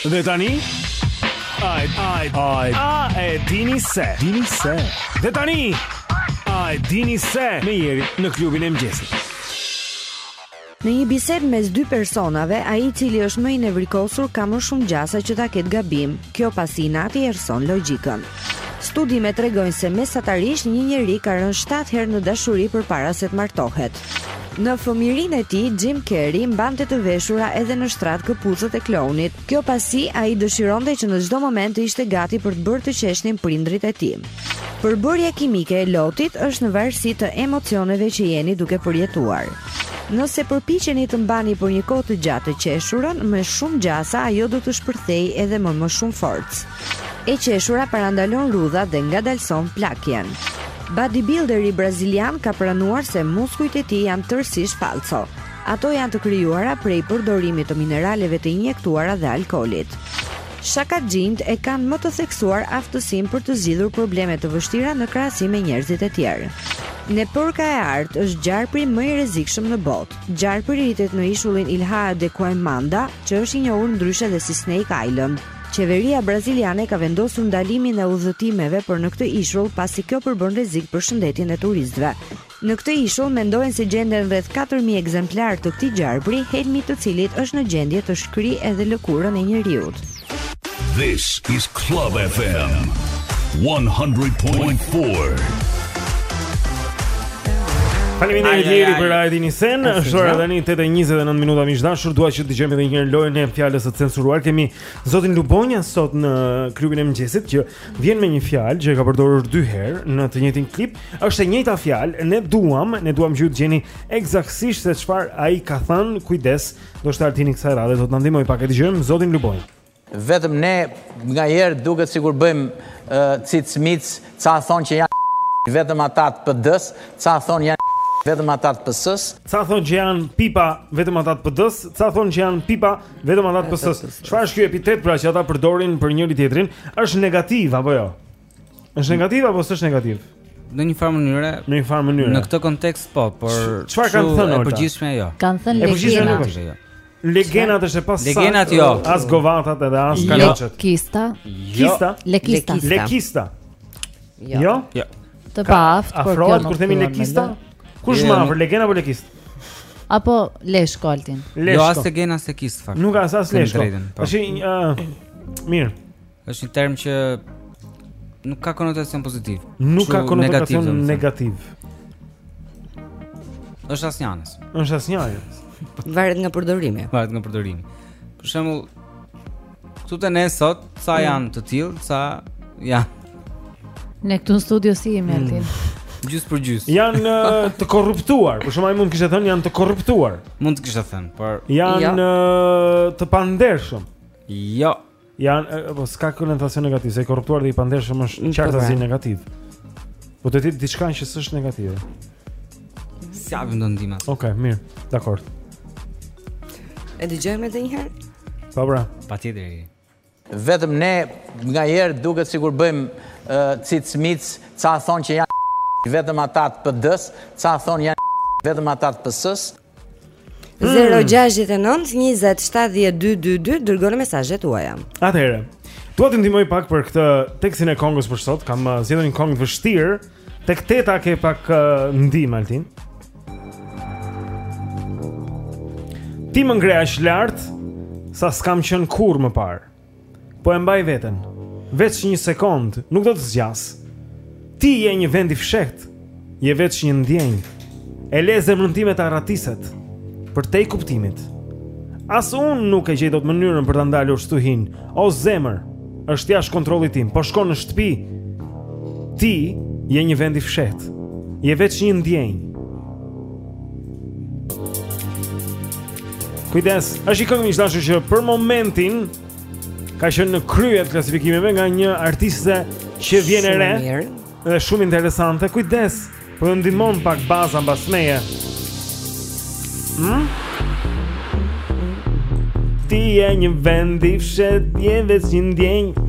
Dhe tani Ai ai ai a e dini se dini se Dhe tani A e dini se me Jerin në klubin e mëngjesit Në një bisedë mes dy personave, ai i cili është më i nevrikosur ka më shumë gjasa që ta ketë gabim. Kjo pasi inati errëson logjikën. Studimet tregojnë se mesatarisht një njeri ka rënë 7 herë në dashuri përpara se të martohet. Në fëmijërinë e tij, Jim Carrey mbante të veshura edhe në shtrat këpucët e klounit. Kjo pasi ai dëshironte që në çdo moment të ishte gati për të bërë të qeshnin prindërit e tij. Përbërja kimike e lotit është në varësi të emocioneve që jeni duke përjetuar. Nëse përpiqeni të mbani për një kohë të gjatë të qeshurën, me shumë gjasa ajo do të shpërthejë edhe më më shumë forcë. E qeshura parandalon rrudhat dhe ngadalëson plakjen. Bodybuilderi brazilian ka pranuar se muskujt e tij janë tërësisht falso. Ato janë të krijuara prej përdorimit të mineraleve të injektuara dhe alkoolit. Shakaxhinjtë e kanë më të theksuar aftësinë për të zgjidhur probleme të vështira në krahasim me njerëzit e tjerë. Nepërka e artë është gjarpri më i rrezikshëm në botë. Gjarpri rritet në ishullin Ilha de Quaimanda, që është i njohur ndryshe dhe si Snake Island. Qeveria braziliane ka vendosur ndalimin e udhëtimeve për në këtë ishull pasi kjo përbën rrezik për shëndetin e turistëve. Në këtë ishull mendohen se gjenden rreth 4000 ekzemplarë të këtij gjarpri, helmi i të cilit është në gjendje të shkrijë edhe lëkurën e njeriut. This is Club FM 100.4. Faleminderit Jeri për Aidin Sen. Është ora tani 8:29 minuta miq të dashur. Dua që të dëgjojmë edhe një herë lojën e fjalës së censuruar. Kemi zotin Lubonja sot në klubin e mëngjesit që vjen me një fjalë që e ka përdorur dy herë në të njëjtin klip. Është e njëjta fjalë. Ne duam, ne duam që ju të gjeni ekzaktësisht se çfarë ai ka thënë. Kujdes, dhe Altini kësaj radhe, do të na ndihmojë pak, e dëgjojmë zotin Lubonja. Vetëm ne nganjëherë duket sikur bëjmë cic mic, ca thonë që janë vetëm ata të PD-s, ca thonë janë vetëm ata të PS-s. Ca thonë që janë pipa vetëm ata të PD-s, ca thonë që janë pipa vetëm ata të PS-s. Çfarë është ky epitet pra që ata përdorin për njëri tjetrin? Është negativ apo jo? Është negativ apo s'është negativ? Në një farë mënyre. Në një farë mënyre. Në këtë kontekst po, por çfarë kanë thënë ata? Përgjithshme jo. Kanë thënë legjenda. Jo. Legendat është e pas. Legendat jo. As govatat edhe as jo. kanaçet. Jo. Kista. Kista. Lekista. Lekista. Jo. Jo. jo. Të paaft, por kjo nuk. Kur themi lekista? Kush më afër, legenda apo lekist? Apo lesh Altin. Jo, as legenda as lekist fakt. Nuk as as lesh. Tash, ëh, mirë. Është një term që nuk ka konotacion pozitiv. Nuk ka konotacion negativ. negativ. Është asnjëanës. Është asnjëanës. Varet nga përdorimi. Varet nga përdorimi. Për shembull, këtu te ne sot ca mm. janë të tillë, ca janë. Ne këtu në studio si jemi mm. Altin. Gjys për gjys. Jan të korruptuar. Për shembull, mund të kishte thënë janë të korruptuar. Mund të kishte thënë, por janë jo. të pandershëm. Jo. Jo, po s'ka konotacion negativ, se i korruptuar dhe i pandershëm është qartazi negativ. Po të thotë diçka që s'është negative. S'ka vend ndim atë. Okej, okay, mirë. Dakor. E dëgjojmë edhe një herë? Po bra, patjetër. Vetëm ne nganjëherë duket sikur bëjmë uh, cic-mic, ca thonë që janë vetëm ata të PD-s, ca thonë janë vetëm ata të PS-s. 0-6-9-20-72-22 Dërgoni mesazhet tuaja. Atëherë dua t'ju ndihmoj pak për këtë tekstin e kongës për sot Kam uh, zgjedhur një kongë të vështirë. Tek teta ke pak uh, ndihmë, Altin. Ti më ngre aq lart Sa s'kam qenë kurrë më parë Po e mbaj veten. Veç një sekond, nuk do të zgjasë. Ti je një vend i fshehtë. Je veç një ndjenjë. E lë zemrën time të arratiset përtej kuptimit. As unë nuk e gjej dot mënyrën për ta ndalur stuhinë. O zemër, është jashtë kontrollit tim. Po shkon në shtëpi. Ti je një vend i fshehtë. Je veç një ndjenjë. Kujdes, është një këngë e dashur që për momentin ka qenë në krye të klasifikimeve nga një artiste që vjen e re dhe shumë interesante. Kujdes, po ju ndihmon pak baza mbas meje. Hm? Ti je një vend i fshehtë, je veç një ndjenjë.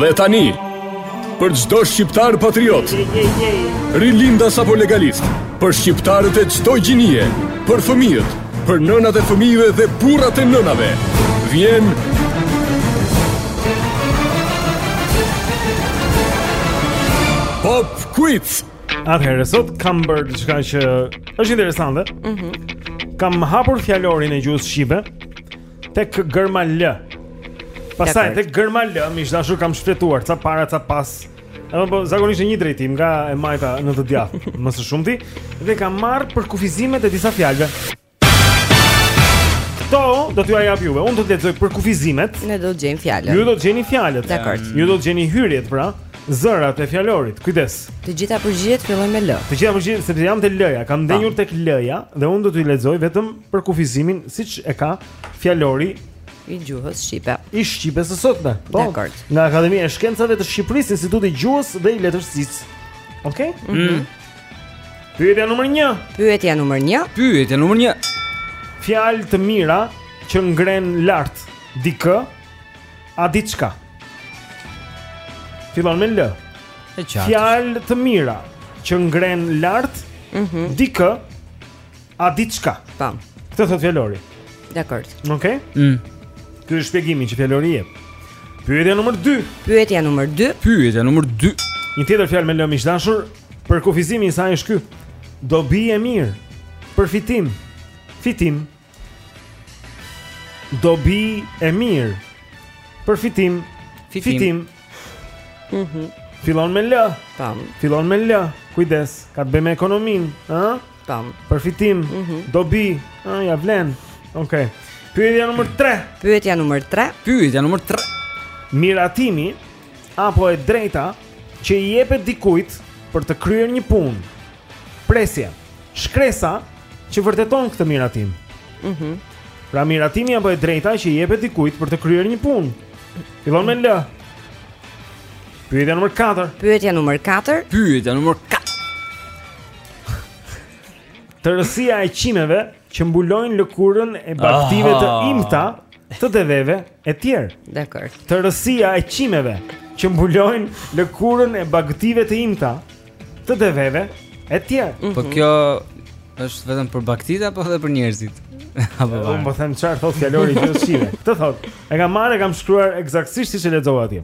Dhe tani, për çdo shqiptar patriot, rilindas apo legalist, për shqiptarët e çdo gjinie, për fëmijët, për nënat e fëmijëve dhe burrat e nënave, vjen Pop Quiz. Atëherë sot kam bërë diçka që është interesante. Mhm. Mm kam hapur fjalorin e gjuhës shqipe. Tek gërma L. Pastaj tek gërma L, m'është dashur kam shfletuar ca para ca pas. Edhe po zakonisht një drejtim nga e majta në të djathtë, më së shumti, dhe kam marrë përkufizimet e disa fjalëve. Këto do t'ju jap juve. Unë do t'ju lexoj përkufizimet. Ne do të gjejmë fjalën. Ju do të gjeni fjalët. Dakor. Ju do të gjeni hyrjet, pra, zërat e fjalorit. Kujdes. Të gjitha përgjigjet fillojnë me L. Të gjitha përgjigjet sepse jam te L-ja, kam ndenjur tek L-ja dhe unë do t'ju lexoj vetëm për kufizimin siç e ka fjalori i gjuhës shqipe. I shqipes së sotme. Po. Dakor. Nga Akademia e Shkencave të Shqipërisë, Instituti i Gjuhës dhe i Letërsisë. Okej? Okay? Mhm. Mm Pyetja numër 1. Pyetja numër 1. Pyetja numër 1. Fjalë të mira që ngren lart dikë a diçka. Fillon me L. Fjalë të mira që ngren lart mm -hmm. dikë A diçka. Po. Këtë thot fjalori. Dakor. Okej. Okay? Mm. Ky është shpjegimi që fjalori jep. Pyetja numër 2. Pyetja numër 2. Pyetja numër 2. Një tjetër fjalë me L miq të dashur, për kufizimin e saj është ky. Dobi e mirë. Përfitim. Fitim. Dobi e mirë. Përfitim. Fitim. Fitim. Mhm. Mm Fillon me L. Tam. Fillon me L. Kujdes, ka të bëjë me ekonominë, ëh? Tam. Përfitim, mm -hmm. dobi, ah, ja vlen. Okej. Okay. Pyetja numër 3. Pyetja numër 3. Pyetja numër 3. Miratimi apo e drejta që i jepet dikujt për të kryer një punë. Presja. Shkresa që vërteton këtë miratim. Mhm. Mm pra miratimi apo e drejta që i jepet dikujt për të kryer një punë. Fillon me L. Pyetja numër 4. Pyetja numër 4. Pyetja numër 4. Tërësia e qimeve që mbulojnë lëkurën e baktive të imta, të deveve e tjerë. Dakor. Tërësia e qimeve që mbulojnë lëkurën e baktive të imta, të deveve e tjerë. Mhm. Po kjo është vetëm për baktit apo edhe për njerëzit? Apo po. Unë po them çfarë thotë fjalori i gjuhës shqipe. Këtë thotë. E kam marrë, e kam shkruar eksaktësisht siç e lexova atje.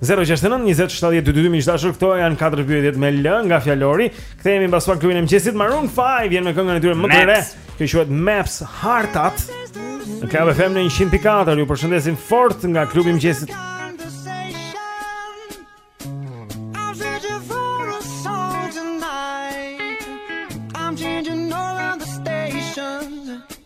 069 20 70 222 miq të dashur këto janë katër pyetjet me L nga fjalori. Kthehemi mbas pak klubin e mëngjesit Maroon 5 vijnë me këngën e tyre më të re. Kjo quhet Maps Heart At. Në Club FM 104 ju përshëndesim fort nga klubi i mëngjesit.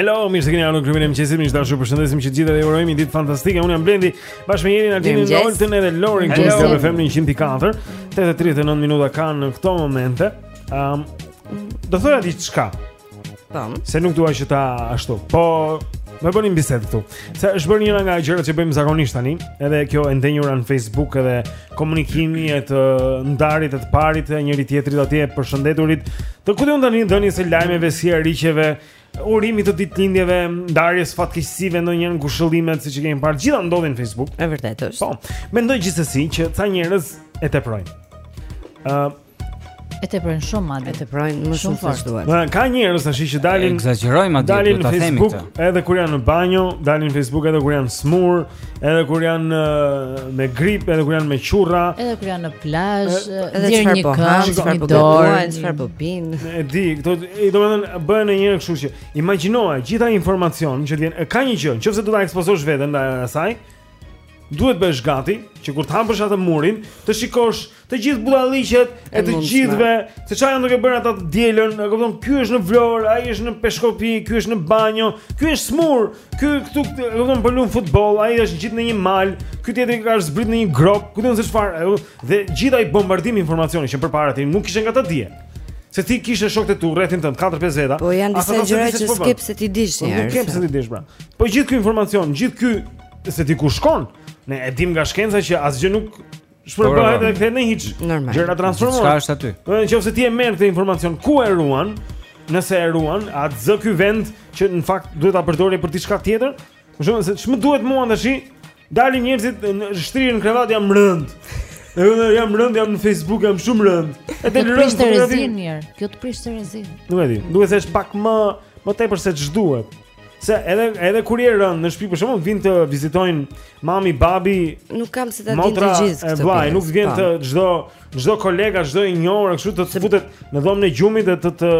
Hello, mirë se keni ardhur në klubin e mëngjesit. Miq të dashur, ju përshëndesim që të gjithë dhe ju urojmë një ditë fantastike. Unë jam Blendi, bashkë me Jerin, Altinin, Nolten edhe Lorin, këtu në FM 104. 8:39 minuta kanë në këto momente. Ëm, um, do thoja diçka. Tam. Se nuk dua që ta ashtu. Po bënim bisedë këtu. Se është bërë njëra nga gjërat që bëjmë zakonisht tani, edhe kjo e ndenjura në Facebook edhe komunikimi e të ndarit e të parit e njëri tjetrit atje përshëndeturit. Të ku diun tani dhënies së lajmeve sihariqeve, urimit të ditëlindjeve, ndarjes fatkeqësive ndonjëherë ngushëllimet siç i kemi parë gjitha ndodhin në Facebook. Është vërtet është. Po. Mendoj gjithsesi që ca njerëz e teprojnë. Ë, uh, E teprojnë shumë madje. E teprojnë më shumë fort. Ka njerëz tash që dalin. Ekzagjerojnë madje. Dalin në Facebook, edhe kur janë në banjo, dalin në Facebook edhe kur janë smur, edhe kur janë uh, me grip, edhe kur janë me qurra, edhe kur janë në plazh, edhe çfarë po hanë, çfarë po gatuajnë, çfarë po pinë. E di, këto i domethënë bëhen njëherë kështu që imagjinoje gjithë atë informacion që vjen, ka një gjë, nëse do ta ekspozosh veten ndaj asaj, duhet të bëhesh gati që kur të hapësh atë murin, të shikosh Të gjithë budalliqet e të gjithëve, se çfarë janë duke bërë ata të dielën, e kupton? Ky është në Vlorë, ai është në Peshkopi, ky është në banjo, ky është smur, ky këtu, e kupton, po luan futboll, ai është ngjit në një mal, ky tjetri ka zbrit në një grop, ku di un se çfarë, dhe gjithë ai bombardim informacioni që përpara ti nuk kishe nga ta dije. Se ti kishe shokët e tu rrethin tënd 4-5 veta. Po janë disa gjëra që s'ke pse t'i dish po, njerëz. Po s'ke pse t'i dish pra. Po gjithë ky informacion, gjithë ky se ti ku shkon, ne e dim nga shkenca që asgjë nuk Shpërbëhet dhe kthehet në hiç. Gjëra transformohen. Çka është aty? Në qoftë se ti e merr këtë informacion ku e ruan, nëse e ruan, a të zë ky vend që në fakt duhet ta përdorje për diçka tjetër? Për shembull se ç'më duhet mua tash? Dalin njerëzit të shtrirë në krevat jam rënd. E unë jam rënd, jam në Facebook, jam shumë rënd. E të rënd të rezin mirë. Kjo të prishtë rezin. Nuk e di. Duhet se është pak më më tepër se ç'duhet. Se edhe edhe kur je rënd në shtëpi, për shembull, vin të vizitojnë mami, babi. Nuk ka pse ta din të gjithë këtë. Vllai, nuk vjen po. të çdo çdo kolega, çdo i njohur, kështu të të futet në dhomën e gjumit dhe të të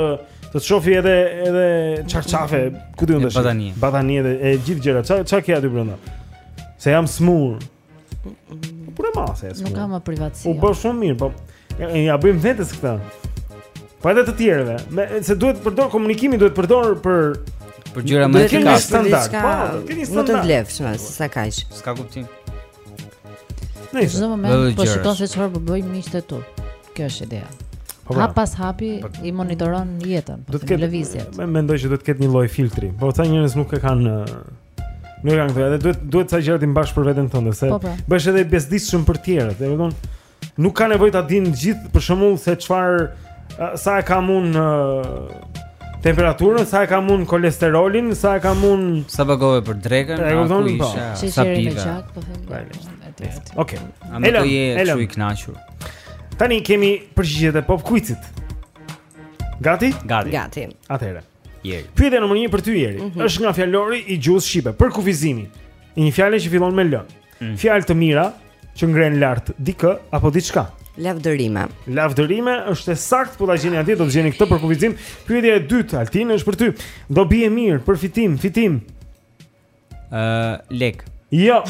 të të shofi edhe edhe çarçafe, ku di un tash. Batanie. Batanie edhe gjithë gjërat. Ça ça ke aty brenda? Se jam smur. Po me masë Nuk ka më privatësi U bërë shumë mirë Po ja bëjmë vetes këto Po edhe të tjerëve, Se duhet përdor Komunikimi duhet përdor për Për gjëra më të ka standard Po, ke një standard Më të vlefshme se Sa kaq S'ka kuptim Në çdo moment Po shikon se çfarë po bëjnë miqtë e tu Kjo është ideja Po pra. hap pas hapi po. i monitoron jetën, po lëvizjet. Mendoj se duhet të ketë një lloj filtri. Po ca njerëz nuk e kanë Nuk kanë këtë, edhe duhet duhet ca gjëra t'i mbash për veten tënde, se po, po. bëhesh edhe i bezdisshëm për të tjerët, e kupton? Nuk ka nevojë ta dinë gjithë për shembull se çfarë sa e kam un temperaturën, sa e kam un kolesterolin, sa e kam un sa pagove për drekën, e kupton? Po. Sa piva. Po Okej. A më je kështu i kënaqur? Tani kemi përgjigjet e pop kuicit. Gati? Gati. Gati. Atëherë. Jeri. Pyetja nr. 1 për ty Jeri, mm -hmm. është nga fjalori i gjuhës shqipe përkufizimi i një fjalë që fillon me l. Mm. Fjalë të mira që ngrenë lart dikë apo diçka. Lavdërime. Lavdërime është e saktë, po ta gjeni atje, do të gjeni këtë përkufizim. Pyetja e dytë Altin është për ty. Dobi e mirë, përfitim, fitim. Ë, uh, lek. Jo.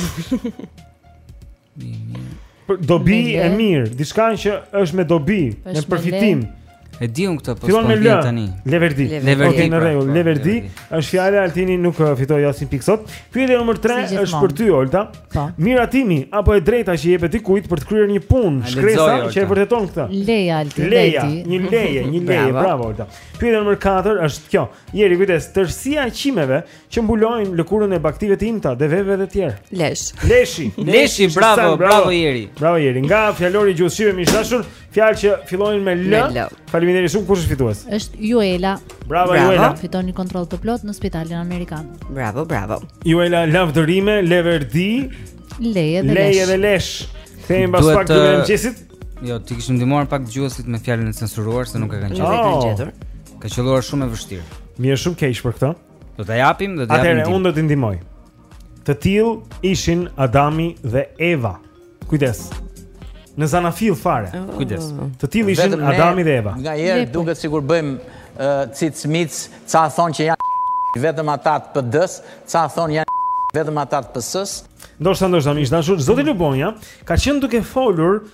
Për dobi e mirë, diçka që është me dobi, me përfitim. E di unë këtë, po s'po vjen L. tani. Leverdi. Leverdi. Okej, në rregull. Po, Leverdi është fjala Altini nuk uh, fitoi asnjë pikë sot. Pyetja nr. 3 është për ty, Olta. Po. Miratimi apo e drejta që jepet dikujt për të kryer një punë, shkresa që e vërteton këtë. Leja Altini. Leja, një leje, një leje. Bravo, Olta. Pyetja nr. 4 është kjo. Jeri, kujdes, tërësia e qimeve që mbulojnë lëkurën e bagëtive të imta, deveve e të tjerë. Lesh. Leshi. Leshi, bravo, bravo Jeri. Bravo Jeri. Nga fjalori i gjuhës shqipe miq të dashur, fjalë që fillojnë me L. Faleminderit shumë kush është fitues. Është Juela. Bravo, bravo. Juela. Fiton një kontroll të plot në Spitalin Amerikan. Bravo, bravo. Juela lavdërime, Leverdi. Leje dhe lesh. Leje dhe lesh. Kthehemi pas pak të mëngjesit. Jo, t'i kishim ndihmuar pak dëgjuesit me fjalën e censuruar se nuk e kanë gjetur. Oh. Ka qelluar shumë e vështirë. Mirë, shumë keq për këtë. Do ta japim do ta japim. Atëherë unë do t'i ndihmoj. Të tillë ishin Adami dhe Eva. Kujdes. Në zanafillë fare. Oh. Kujdes. Të tillë ishin Vetëm Adami ne, dhe Eva. Nganjëherë po. duket sikur bëjmë uh, cic mic, ca thonë që janë vetëm ata të PD-s, ca thonë janë vetëm ata të PS-s. Ndoshta ndoshta miq të dashur, zoti Lubonja ka qenë duke folur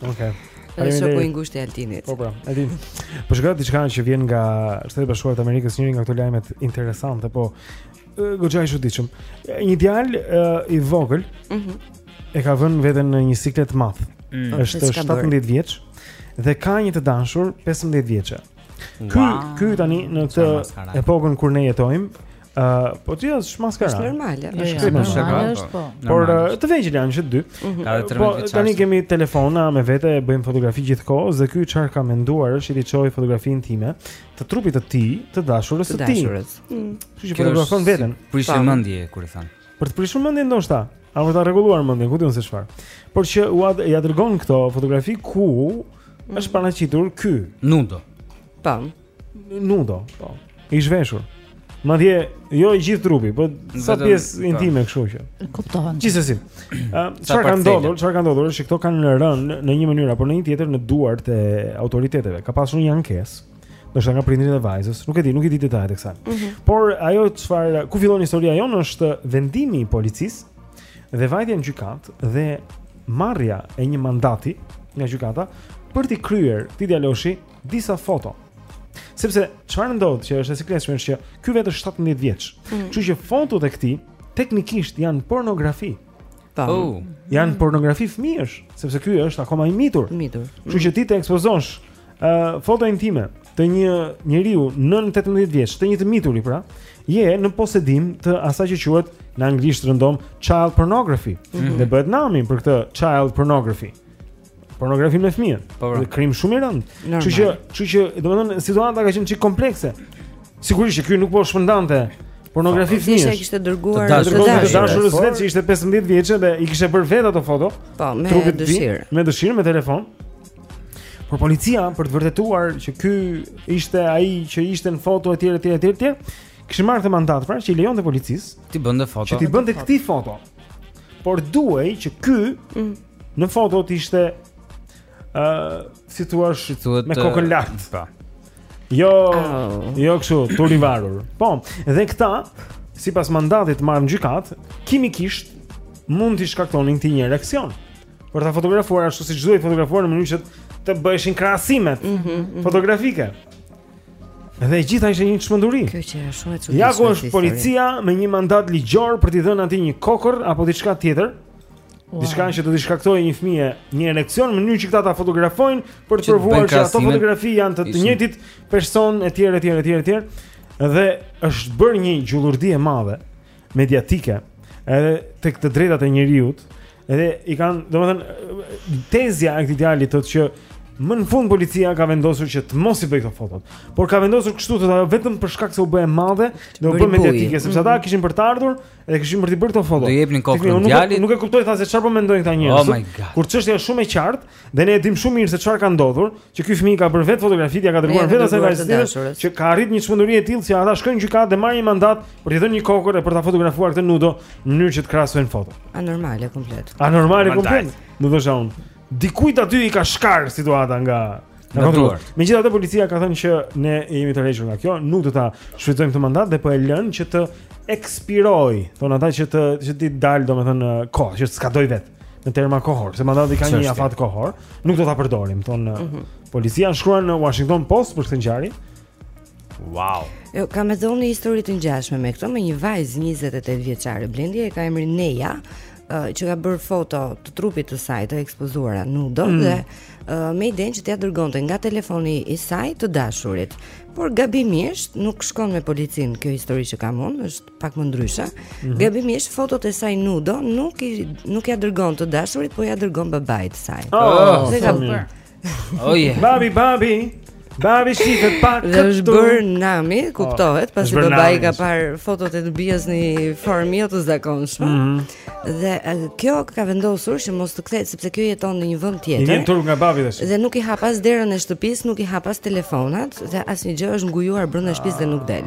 Okej. Okay. Dhe shoku i ngushtë i Altinit. Po po, e din. Po shoh diçka që vjen nga Shtetet e Bashkuara të Amerikës, njëri nga këto lajmet interesante, po goxha i çuditshëm. Një djalë i vogël, ëh, mm -hmm. e ka vënë veten në një siklet të madh. Mm -hmm. Është 17 vjeç dhe ka një të dashur 15 vjeçe. Ky ky tani në këtë epokën kur ne jetojmë, Uh, po ti as shmaskara. Është normale. Është jo, jo, normale është po. po. Por uh, të vegjël janë që dy. Mhm. Ka edhe 13 po, vjeç. Tani kemi telefona me vete, bëjmë fotografi gjithkohë dhe ky çfarë ka menduar është që t'i çojë fotografinë time të trupit të tij, të dashurës së tij. Mm. Kështu që fotografon veten. Prish mendje kur i thonë. Për të prishur mendjen ndoshta. Apo për ta rregulluar mendjen, ku di unë se çfarë. Por që ia dërgon këto fotografi ku mhm. është paraqitur ky. Nudo. Tam. Nudo, po. I zhveshur. Madje jo i gjithë trupi, po ca pjesë po. intime kështu që. Kuptohem. Gjithsesi. Çfarë ka ndodhur? Çfarë ka ndodhur është që këto kanë rënë në një mënyrë apo në një tjetër në duart e autoriteteve. Ka pasur një ankesë ndoshta nga prindërit e vajzës, nuk e di, nuk e di detajet e kësaj. Mm -hmm. Por ajo çfarë ku fillon historia jonë është vendimi i policisë dhe vajtja në gjykatë dhe marrja e një mandati nga gjykata për t'i kryer këtij djaloshi disa foto. Sepse çfarë ndodh që është e sikletshme është që ky vetë është 17 vjeç. Mm. Kështu mm. që fotot e këtij teknikisht janë pornografi. Po. Oh. Janë pornografi fëmijësh, sepse ky është akoma i mitur. Mitur. Kështu që ti të ekspozosh ë uh, foto intime të një njeriu nën 18 vjeç, të një të mituri pra, je në posedim të asaj që quhet në anglisht rëndom child pornography. Mm -hmm. Dhe bëhet nami për këtë child pornography. pornografi me fëmijët. Po, po. Krim shumë i rëndë. Kështu që, kështu që, domethënë situata ka qenë çik komplekse. Sigurisht që ky nuk po shpërndante pornografi po, fëmijësh. Ai ia kishte dërguar të dashurës. Të dashurës vetë që ishte 15 vjeçë dhe i kishte bërë vetë ato foto. Po, me dëshirë. Me dëshirë me telefon. Por policia për të vërtetuar që ky ishte ai që ishte në foto etj etj etj etj, kishte marrë këtë mandat pra që i lejonte policisë t'i bënte foto. Që t'i bënte këtij foto. Por duhej që ky mm. në foto të ishte ë uh, si thua me kokën lart. Po. Jo, oh. jo kështu, turivarur. Po, dhe këta sipas mandatit të marrë në gjykatë, kimikisht mund t'i shkaktonin këtij një ereksion. Për ta fotografuar ashtu siç duhej fotografuar në mënyrë që të bëheshin krahasimet mm -hmm, mm -hmm. fotografike. Dhe e gjitha ishte një çmenduri. Kjo që është shumë e çuditshme. Ja ku është policia me një mandat ligjor për t'i dhënë atij një kokërr apo diçka tjetër. Wow. Diçka që do t'i shkaktojë një fëmije një ereksion në mënyrë që këta ta fotografojnë për të provuar se ato fotografi janë të të njëjtit person etj etj etj etj. Dhe është bërë një gjullurdi e madhe mediatike, edhe tek të drejtat e njeriut, edhe i kanë, domethënë tezja e këtij djalit thotë që më në fund policia ka vendosur që të mos i bëjë këto fotot, por ka vendosur kështu të ajo vetëm për shkak se u bë e madhe, dhe u bë mediatike, sepse mhm. ata kishin për të ardhur dhe kishin për të bërë këto foto. Do i jepnin kokrrën djalit. Nuk e kuptoj thotë se çfarë po mendojnë këta njerëz. Oh kur çështja është shumë e qartë, Dhe ne e dimë shumë mirë se çfarë ka ndodhur, që ky fëmijë ka bërë vetë fotografitë, ia ka dërguar vetë asaj vajzës që ka arrit një çmenduri e tillë që ata shkojnë në gjykatë dhe marrin mandat për t'i dhënë një kokërr e për ta fotografuar këtë nudo në mënyrë që të krahasojnë foto. Anormale komplet. Anormale komplet. Do të thonë, dikujt aty i ka shkar situata nga kontrolli. Megjithatë policia ka thënë që ne jemi tërhequr nga kjo, nuk do ta shfrytëzojmë këtë mandat dhe po e lëmë që të ekspirojë, thonë ata që të që t'i dalë domethënë koha, që të skadojë vetë. në terma kohorë, se mandati ka një afat kohor, nuk do ta përdorim, thonë mm -hmm. policia shkruan në Washington Post për këtë ngjarje. Wow. Jo, kam edhe unë një histori të ngjashme me këtë, me një vajzë 28 vjeçare Blendi e ka emrin Neja, uh, që ka bërë foto të trupit të saj të ekspozuara nudo mm. dhe uh, me idenë që t'ia dërgonte nga telefoni i saj të dashurit. Por gabimisht nuk shkon me policin kjo histori që kam unë, është pak më ndryshe. Mm -hmm. Gabimisht fotot e saj nudo, nuk i nuk ia dërgon të dashurit, po ia dërgon babait të saj. Oh, oh, oh, oh, oh, Oh yeah. Babi, babi. Babi si të pak këtu. Është bërë nami, oh, kuptohet, oh, pasi babai ka parë fotot e të bijës në formë jo të zakonshme. Mm -hmm. Dhe eh, kjo ka vendosur që mos të kthehet sepse kjo jeton në një vend tjetër. Një turp nga babi tash. Dhe nuk i hap as derën e shtëpisë, nuk i hap as telefonat dhe asnjë gjë është ngujuar brenda ah. shtëpisë dhe nuk del.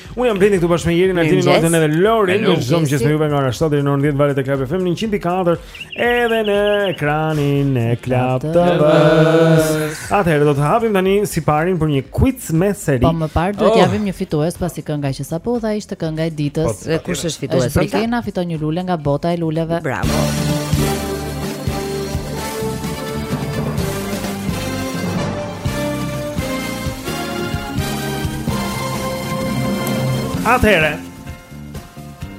Unë jam Blendi këtu bashkë me Jerin, Altinin, Nordën edhe Lorin. Ju zgjom që ju vjen nga ora 7 deri në 10 valët e Club FM 104 edhe në ekranin e Club TV. Atëherë do të hapim tani siparin për një quiz me seri. Po më parë do të oh. japim një fitues pasi kënga që sapo dha ishte kënga e ditës. Po, dhe kush është fitues? Elena fiton një lule nga bota e luleve. Bravo. Atëherë,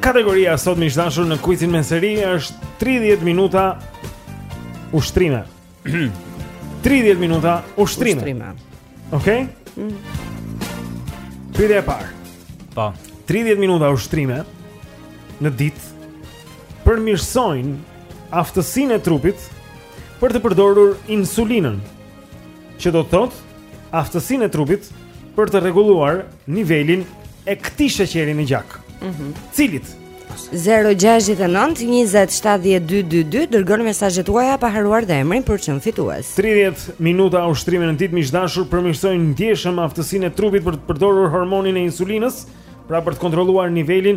kategoria sot miq të dashur në kuizin me seri është 30 minuta ushtrime. 30 minuta ushtrime. Ushtrime. Okej? Okay? Mm. Pyetja e parë. Po. 30 minuta ushtrime në ditë përmirësojnë aftësinë e trupit për të përdorur insulinën. që do të thotë aftësinë e trupit për të rregulluar nivelin e këtij sheqeri në gjak. Mhm. Mm Cilit 0-6-9-27-12-2 Dërgoni mesazhet tuaja pa harruar dhe emrin për të qenë fitues 30 minuta ushtrime në ditë miq të dashur Përmirësojnë ndjeshëm aftësinë e trupit për të përdorur hormonin e insulinës Pra për të kontrolluar nivelin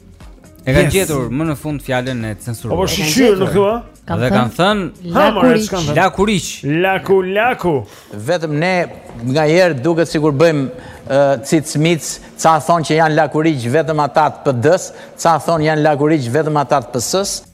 E kanë gjetur më në fund fjalën e censuruar. Po shqyr në këtu, a? Dhe kanë thënë lakuriq, lakuriq. Laku laku. Vetëm ne ngaherë duket sikur bëjmë cicmic, ca thonë që janë lakuriq vetëm ata të PD-s, ca thonë janë lakuriq vetëm ata të PS-s.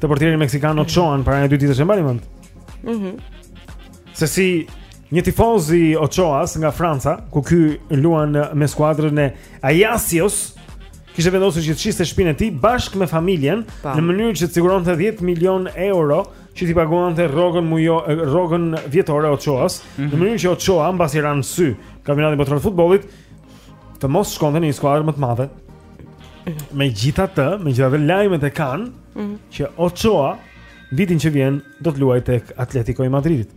Të portierin meksikan Ochoan para dy ditësh e mbani mend. Mhm. Mm Se si një tifoz i Ochoas nga Franca, ku ky luan me skuadrën e Ajasios, kishte vendosur që të shiste shpinë e tij bashkë me familjen pa. në mënyrë që të siguronte 10 milion euro që t'i paguante rrogën mujo rrogën vjetore Ochoas, mm -hmm. në mhm. mënyrë që Ochoa mbasi ra në sy kampionatin botëror të futbollit të mos shkonte në një skuadër më të madhe Megjithatë, megjithatë lajmet e kanë mm -hmm. Që Ochoa Vitin që vjen do të luajë tek Atletico i Madridit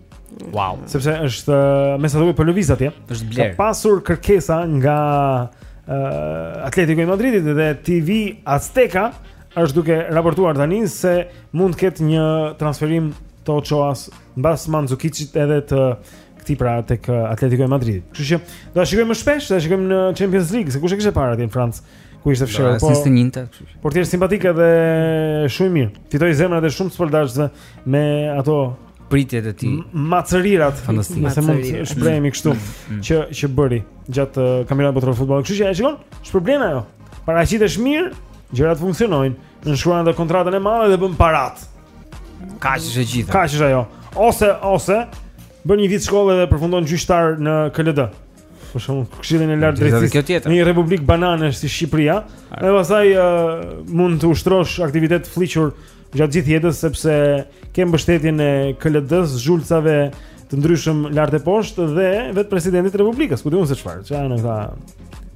Wow Sepse është uh, me sa duket po lëviz atje është blerë Ka pasur kërkesa nga uh, Atletico i Madridit Dhe TV Azteca është duke raportuar tani se mund të ketë një transferim të Ochoas mbas Mandzukicit edhe të Këtu pra tek uh, Atletico e Madridit. Kështu që do ta shikojmë më shpesh, do ta shikojmë në Champions League, se kush e kishte parë atje në Francë, ku ishte fshehur. Po, si njënte, kështu që. Portier simpatik edhe shumë mirë. Fitoi zemrat e shumë sportdashëve me ato pritjet e tij. Macërore. Fantastike. Nëse mund të shprehemi kështu mm, mm. që që bëri gjatë uh, kampionatit botëror të futbollit. Kështu që e shikon, shpërblen ajo. Paraqitesh mirë, gjërat funksionojnë. Nënshkruan edhe kontratën e madhe dhe bën paratë. Kaq është e gjitha. Kaq është ajo. Ose ose bën një vit shkolle dhe përfundon gjyqtar në KLD. Për shembull, Këshillin e Lartë të Drejtësisë. Në një republikë banane si Shqipëria, dhe pastaj mund të ushtrosh aktivitet të fëlliqur gjatë gjithë jetës sepse ke mbështetjen e KLD-së, zhulcave, të ndryshëm lart e poshtë dhe vetë presidenti i Republikës, ku di unë se çfarë, çfarë janë këta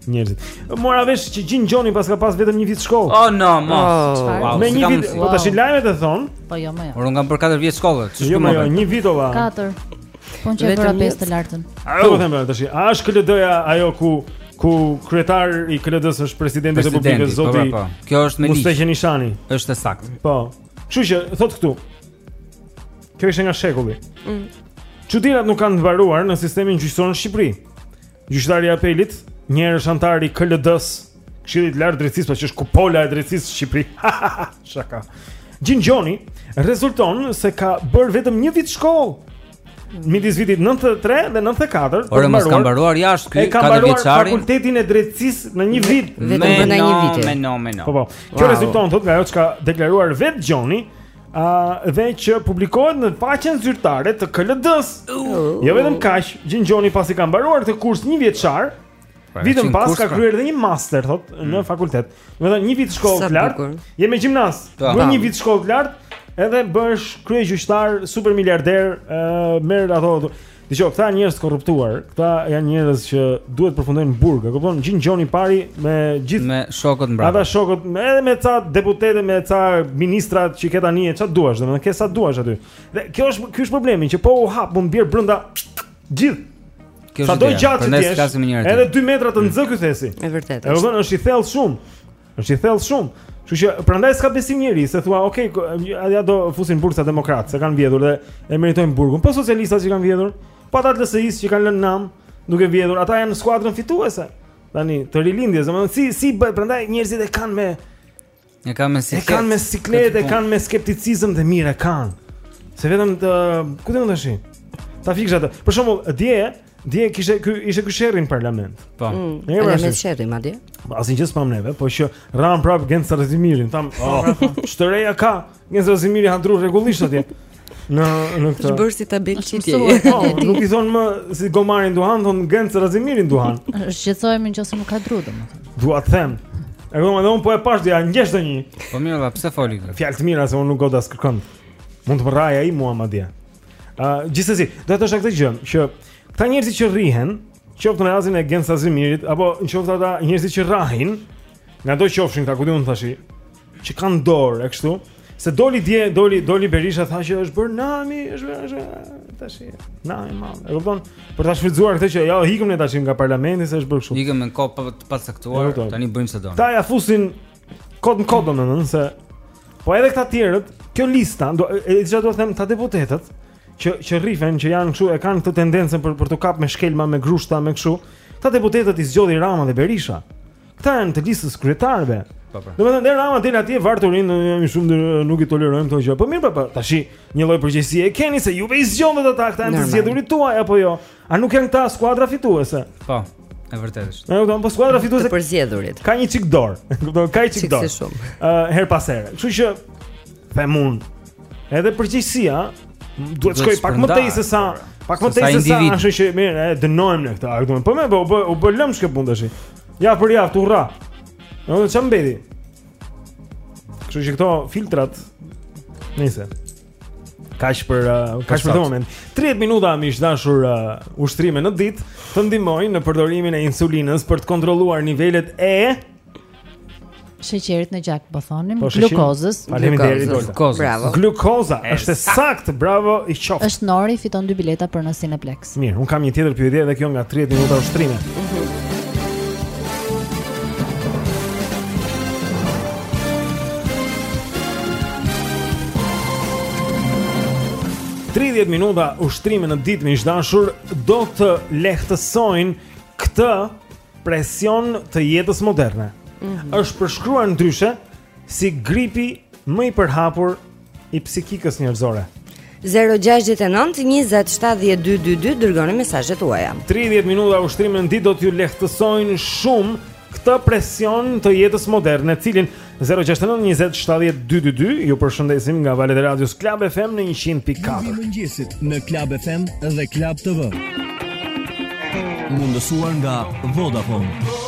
njerëzit. Mora vesh që Gjin Gjoni paska pas vetëm një vit shkollë. Oh no, mos. Oh. Çfarë? Wow, Me si një kam- vit, po tashi lajmet e thonë, Po jo, më jo. Por unë kam bërë 4 vjet shkollë. ç'është jo më jo, problem? një vit olla. Katër. Po unë që e Vetëm bëra një? pesë të lartën. Po u them pra, tashi, a është KLD-ja ajo ku ku kryetar i KLD-së është presidenti i Presidenti, Republikës po, zoti po, po. Kjo është me ligj. Mustaqe Nishani. Është e saktë. Po. Kështu që thotë këtu. Kjo ishte nga shekulli. Mm. Çudirat nuk kanë të mbaruar në sistemin gjyqësor në Shqipëri. Gjyqtari i apelit, njëherësh anëtar i KLD-së, Këshillit të Lartë të Drejtësisë, pra që është kupola e drejtësisë në Shqipëri. Shaka. Gjin Gjoni rezulton se ka bërë vetëm një vit shkollë. Midis vitit 93 dhe 94, ore mos ka mbaruar jashtë ky ka tetëvjeçarin. Fakultetin e drejtësisë në një vit, vetëm brenda një viti. Po po. Kjo rezulton thotë nga ajo ç'ka deklaruar vetë Gjoni, Ëh, uh, dhe që publikohet në faqen zyrtare të KLD-së. Uh. Jo vetëm kaq, Gjin Gjoni pasi ka mbaruar këtë kurs njëvjeçar, pra, vite më pas ka kryer edhe një master thotë mm. në fakultet. Domethënë një vit shkollë të lartë. Je me gjimnaz. Po. Bën një vit shkollë të lartë, edhe bëhesh kryegjyqtar, super miliarder, ëh, uh, merr ato Dëgjo, këta janë njerëz të korruptuar, këta janë njerëz që duhet të përfundojnë në burg. E kupton? Gjin Gjoni i pari me gjithë me shokët mbrapa. Ata shokët, me, edhe me ca deputetë, me ca ministra që i ke tani, ç'të duash, domethënë ke sa duash aty. Dhe kjo është ky është problemi që po u hap mund të bien brenda të gjithë. Kjo është. Sado i gjatë të jesh. Edhe 2 metra të nxë ky thesi. Është e vërtetë. E kupton? Është i thellë shumë. Është i thellë shumë. Kështu që prandaj s'ka besim njeri, se thua, ok, ja do fusin në burg ca demokratë, se kanë vjedhur dhe e meritojnë burgun. Po socialistat që kanë vjedhur, po ata të LSI-së që kanë lënë nam, duke vjedhur, ata janë në skuadrën fituese. Tani, të Rilindjes si, si, prandaj njerëzit e kanë me... E kanë me siklet. E kanë me siklet, e kanë me skepticizm dhe mirë e kanë. Se vetëm të... Ku do me thënë tashi? Tafik Xhaferi. Për shembull, dje, Dje kishte ky ishte ky sherri në parlament. Po. Mm, ne kemi sherrin atje. Po, asnjë gjë s'pam neve, po që rrahën prap Gent Strazimirin, tham, oh, shtëreja ka Gent Strazimiri ha dru rregullisht atje. Në në këtë. Ç'bër si ta bëj çiti. Po, nuk i thon më si gomarin duhan, thon Gent Strazimirin duhan. Shqetësohemi nëse nuk ka dru domethënë. Dua të them. E kuptoj edhe un po e pash t'ia ngjeshte një. Po mirë, pse foli këtë? Fjalë të mira se un nuk godas kërkënd. Mund të më rrahë ai mua madje. Ë, uh, gjithsesi, do të thosha këtë gjë që këta njerëzit që rrihen, qoftë në rastin e Gent Strazimirit apo qoftë ata njerëzit që rrahin, ngado qofshin këta ku di un tashi, që kanë dorë e kështu, se doli dje, doli doli Berisha tha që është bërë nami, është bërë tashi. Nami i madh. E kupton? Për ta shfrytzuar këtë që ja ikëm ne tashi nga parlamenti se është bërë kështu. Ikëm në kohë të pacaktuar, tani bëjmë se donë. Dhe ia fusin kot më kot domethënë se Po edhe këta të tjerët Kjo lista do, E di çfarë dua të them këta deputetët Që, që rrifen që janë kështu E kanë këtë tendencën për, për t'u kap me shkelma Me grushta me kështu Këta deputetët i zgjodhi Rama dhe Berisha Këta janë të listës së kryetarëve po, po. Domethënë, Rama deri atje var turinjtë Ne shumë dhe nuk i tolerojmë këto gjëra Po mirë pa, po, pa, tashi një lloj përgjegjësie e keni Se ju i zgjodhët ata këta janë të zgjedhurit tuaj Apo jo A nuk janë këta skuadra fituese? Po. E vërtetë është. Ne u kam po skuadra fituese të përzgjedhurit. Ka një çik dorë. Kupton, ka një çik dorë. Çik shumë. Ë uh, herë pas here. Kështu që them un. Edhe përgjegjësia duhet të shkoj pak më tej se sa pak më tej se sa ashtu që mirë, e dënojmë ne këtë. A kupton? Po më po u bë u bë lëmsh kjo punë tash. Ja për javë tu u rra. Ne u çam bedi. Kështu që këto filtrat nëse Kaq për uh, kaq për momentin. 30 minuta miq të dashur uh, ushtrime në ditë të ndihmojnë në përdorimin e insulinës për të kontrolluar nivelet e sheqerit në gjak, po thonim, po, glukozës, glukozës. Bravo. Glukoza, është e saktë, bravo i qoftë. Është Nori fiton dy bileta për në Cineplex. Mirë, un kam një tjetër pyetje edhe kjo nga 30 minuta ushtrime. Tridhjetë minuta ushtrime në ditë miq të dashur do të lehtësojnë këtë presion të jetës moderne. Mm -hmm. Është përshkruar ndryshe si gripi më i përhapur i psikikës njerëzore. 0-6-9-27-12-22 Dërgoni mesazhet tuaja 30 minuta ushtrime në ditë do t'ju lehtësojnë shumë Këtë presion të jetës moderne Cilin 0-6-9-27-12-22 Ju përshëndesim nga valët e radios Klab FM në 100.4 Klab FM në Klab FM dhe Klab TV Mundësuar nga Vodafone Vodafone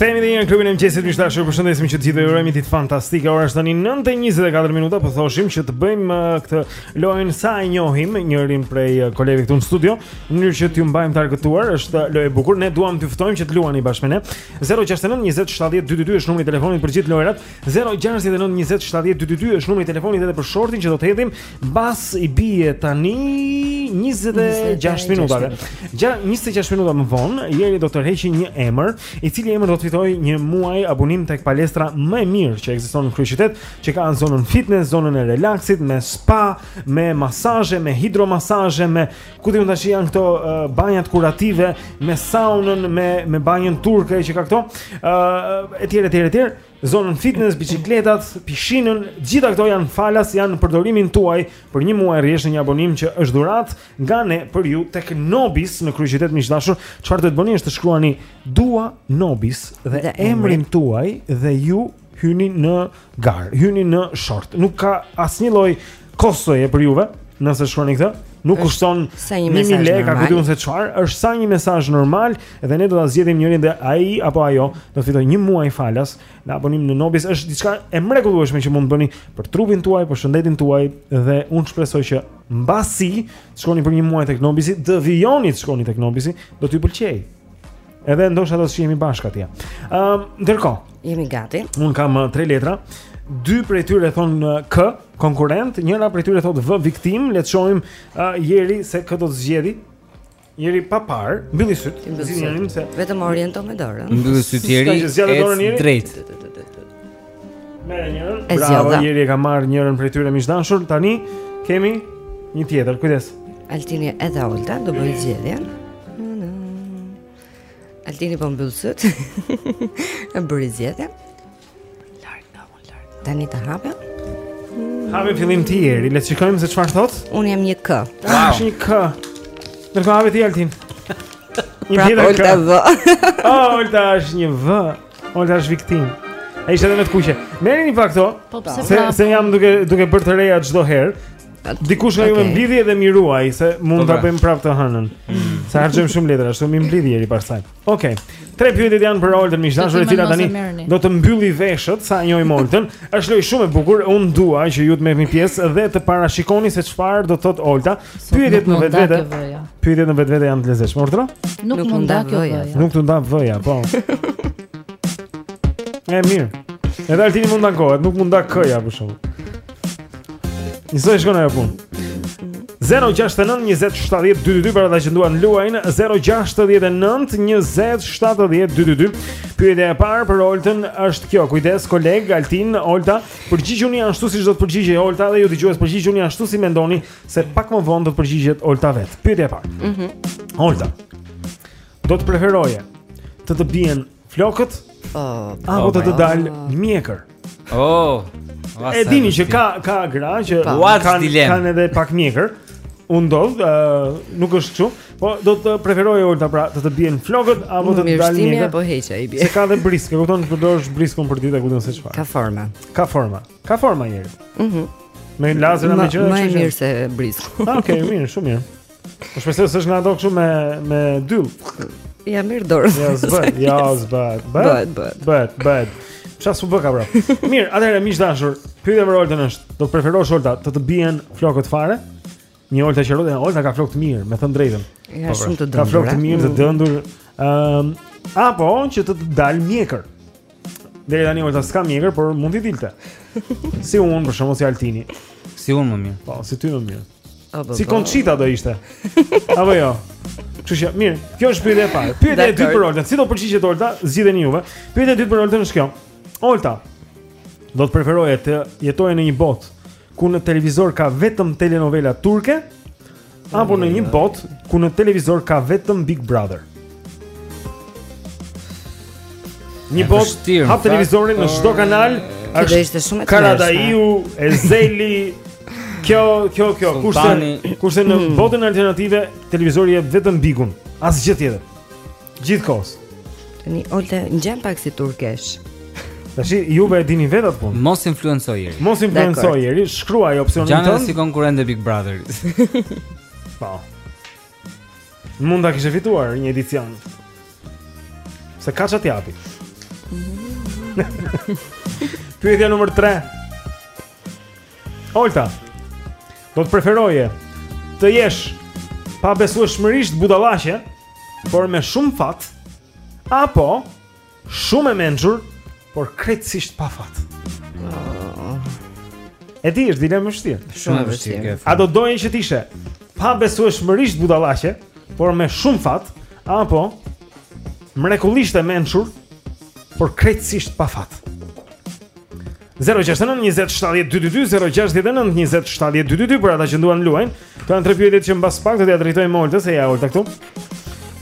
Kthehemi edhe një herë në klubin e mëngjesit, miq të dashur, ju përshëndesim që të gjithëve ju urojmë ditë fantastike. Ora është tani 9:24 minuta, po thoshim që të bëjmë uh, këtë lojën sa e njohim njërin prej uh, kolegëve këtu në studio, në mënyrë që t'ju mbajmë të argëtuar, është uh, lojë e bukur. Ne duam t'ju ftojmë që të luani bashkë me ne. 069 20 70 222 është numri i telefonit për gjithë lojërat. 069 20 70 222 është numri i telefonit edhe për shortin që do të hedhim Mbas i bie tani 26 minutave. Gjatë 26 minuta më vonë, Jeri do të tërheqi një emër, i cili emër do të fitojë një muaj abonim tek palestra më e mirë që ekziston në kryeqytet, që ka zonën fitness, zonën e relaksit me spa, me masazhe, me hidromasazhe, me ku di un ça janë këto uh, banjat kurative, me saunën, me me banjën turke që ka këto, uh, etj etj etj. zonën fitness, biçikletat, pishinën, gjithë këto janë falas janë në përdorimin tuaj për një muaj rresht një abonim që është dhuratë nga ne për ju tek Nobis në kryeqytet miq të dashur. Çfarë do të bëni është të shkruani dua Nobis dhe, dhe emrin tuaj dhe ju hyni në garë, hyni në short. Nuk ka asnjë lloj kostoje për juve nëse shkruani këtë. Nuk kushton 1000 lekë, apo di un se çfarë, është sa një mesazh normal Edhe ne do ta zgjedhim njërin dhe ai apo ajo do të fitojë një muaj falas në abonim në Nobis. Është diçka e mrekullueshme që mund të bëni për trupin tuaj, për shëndetin tuaj dhe unë shpresoj që mbasi shkoni për një muaj tek Nobisi, të vijoni të shkoni tek Nobisi, do t'ju pëlqejë. Edhe ndoshta do të shihemi bashkë atje. Ëm, um, ndërkohë, jemi gati. Un kam uh, tre letra. Dy prej tyre thon uh, K, konkurrent, njëra prej tyre thot V, viktim. Le të shohim uh, Jeri se kë do të zgjedhë. Jeri pa parë, mbylli syt, zgjidh njërin se vetëm oriento me dorën. Mbylli syt Jeri. Zgjate dorën Jeri. Drejt. Merre njërën. Bravo, Jeri e ka marrë njërën prej tyre miq të dashur. Tani kemi një tjetër. Kujdes. Altini edhe Olta do bëjnë zgjedhjen. Altini po mbyll syt. E bëri zgjedhjen. Larg nga unë, larg. Tani ta hapim. Hmm. Hape fillim ti Jeri, le të shikojmë se çfarë thot. Unë jam një K. Wow. Ah, një K. Në ka hape ti Altin. Një pra, tjetër K. V. oh, Olta është një V. Olta është viktim. Ai ishte edhe me të kuqe. Merrni pak këto. Po, po. Se se jam duke duke bërë të reja çdo herë. Dikush nga ju m'i mblidhni edhe m'i ruani se mund po, ta pra. bëjmë prapë të hënën. Mm. Se harxhojmë shumë letra, ashtu m'i mblidh Jeri pastaj. Okej. Okay. Tre pyetjet janë për Oltën miq të dashur e cila tani do të mbylli veshët sa e njohim Oltën. Është lojë shumë e bukur, un dua që ju të merrni pjesë dhe të parashikoni se çfarë do të thotë Olta. Pyetjet në vetvete. Pyetjet në vetvete janë të lezetshme, Olta? Nuk mund na dëgjojë. Nuk të nda vëja, po. E mirë. Edhe Altini mund të ankohet, nuk mund ta këja për shkak. Njësoj shkon ajo punë. 069 20 70 222 për ata që duan luajnë 069 20 70 222. Pyetja e parë për Oltën është kjo. Kujdes koleg Altin, Olta, përgjigjuni ashtu siç do të përgjigjej Olta dhe ju dëgjues përgjigjuni ashtu si mendoni se pak më vonë do të përgjigjet Olta vetë. Pyetja e parë. Mhm. Mm Olta. Do të preferoje të të bien flokët oh, apo të të dalë mjekër. Oh. E dini që ka ka gra që kanë kanë edhe pak mjekër. U ndodh, uh, nuk është kështu, po do të preferoje Olta pra të të bien flokët apo të të dalë mjekër. Po heqja i bie. Se ka dhe brisk, e kupton, përdor briskun përditë, e kupton se çfarë. Ka forma. Ka forma. Ka forma njeri. Mhm. Mm me lazer me gjëra. Më mirë se brisk. Ah, okej, okay, mirë, shumë mirë. Po shpresoj se s'është nga ato këtu me me dyll. Ja mirë dorë. Ja zbët, ja zbët. Bëhet, bëhet. Bëhet, bëhet. Çfarë s'u bë ka bra? Mirë, atëherë miq të dashur, pyetja për Oltën është, do preferosh Olta të të bien flokët fare? Një Olta që rrodhën, Olta ka flokë të mirë, me thënë drejtën. Ja po, shumë të dëndur. Ka flokë të mirë të mm. dëndur. Ëm, um, apo që të të dalë mjekër. Deri tani Olta s'ka mjekër, por mund t'i dilte. Si unë për shembull si Altini. Si unë më mirë. Po, si ty më mirë. Si Konçita do ishte. Apo jo. Kështu që mirë, kjo është pyetja e parë. Pyetja e dytë për Oltën, si do përgjigjet Olta? Zgjidheni juve. Pyetja e dytë për Oltën është kjo. Olta do të preferoje të jetoje në një botë ku në televizor ka vetëm telenovela turke apo në një botë ku në televizor ka vetëm Big Brother? Një botë hap televizorin në çdo kanal. Është ishte shumë e Karadaiu, Ezeli. Kjo, kjo, kjo. Kurse kurse në hmm. botën alternative televizori jep vetëm Bigun, asgjë tjetër. Gjithë kohës. Tani Olta ngjan pak si turkeshë. Tash ju e dini vetë atë punë. Mos influenco njeri. Mos influenco njeri, shkruaj opsionin tënd. Janë si konkurrente e Big Brother. Po. Mund ta kishe fituar një edicion. Se ka ça të japi. Pyetja numër 3. Olta. Do të preferoje të jesh pabesueshmërisht budallaqe, por me shumë fat, apo Shumë e mençur, por krejtësisht pa fat. E di, është dilemë e vështirë. Shumë e vështirë. A do doje që të ishe pabesueshmërisht budallaqe, por me shumë fat, apo mrekullisht e mençur, por krejtësisht pa fat? 069 20 70 222 069 20 70 222 për ata që duan të luajnë. Këto janë tre pyetjet që mbas pak do t'ia drejtojmë Oltës e ja Olta këtu.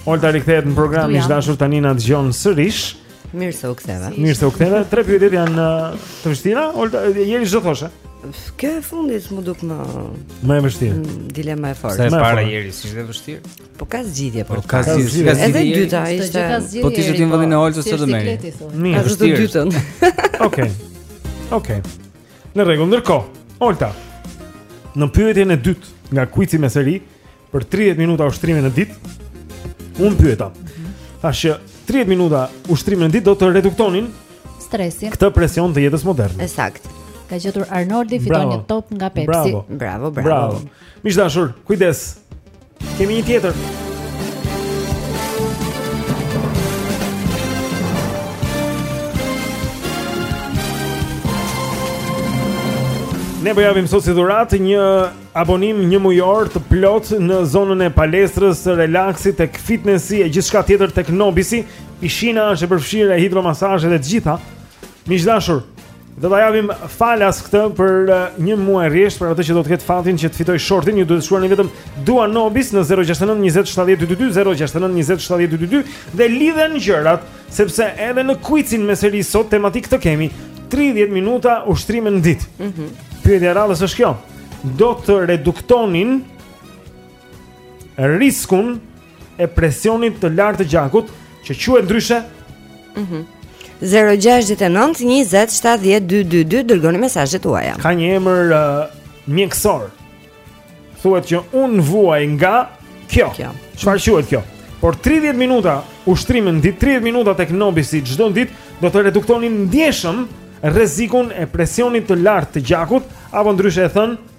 Olta rikthehet në program miq të dashur tani na dëgjon sërish. Mirë se u ktheve. Mirë se u ktheve. Tre pyetjet janë uh, të vështira. Olta Jeri ç'do thoshe. Kjo e fundit m'u duk më më e vështirë. Mm, dilema e fortë. Se e para Jeri, si ishte e vështirë? Po ka zgjidhje për të. Ka zgjidhje, ka zgjidhje. Edhe e dyta ishte. Po ti të ishe në vendin e Oltës çfarë do merri? Mirë, është të dytën. Okej. Okej. Në rregull, ndërkohë, Olta. Në pyetjen e dytë nga kuici me seri për 30 minuta ushtrime në ditë, unë pyeta. Tash që 30 minuta ushtrime në ditë do të reduktonin stresin. Këtë presion të jetës moderne. E saktë. E ka gjetur Arnoldi fiton një top nga Pepsi. Bravo, bravo. bravo. Miq të dashur, kujdes. Kemi një tjetër. Ne po japim sot si dhuratë një abonim njëmujor të plotë në zonën e palestrës, relaksit, tek fitnesi e gjithçka tjetër tek Nobisi. Pishina është e përfshirë, hidromasazhet e të gjitha. Miq të dashur, Do ta japim falas këtë për uh, një muaj rresht për atë që do të ketë fatin që të fitojë shortin. Ju duhet të shkruani vetëm Dua Nobis në 069 20 70 222 069 20 70 222 dhe lidhen gjërat, sepse edhe në kuicin me seri sot tematikë kemi 30 minuta ushtrime në ditë. Mhm. Mm Pyetja e radhës është kjo. Do të reduktonin riskun e presionit të lartë të gjakut, që quhet ndryshe. Mhm. Mm 069 20 70 222 dërgoni mesazhet tuaja. Ka një emër uh, mjekësor. Thuhet që unë vuaj nga kjo. Kjo. Çfarë quhet kjo? Por 30 minuta ushtrime në ditë 30 minuta tek Nobisi çdo ditë do të reduktonin ndjeshëm rrezikun e presionit të lartë të gjakut apo ndryshe e thënë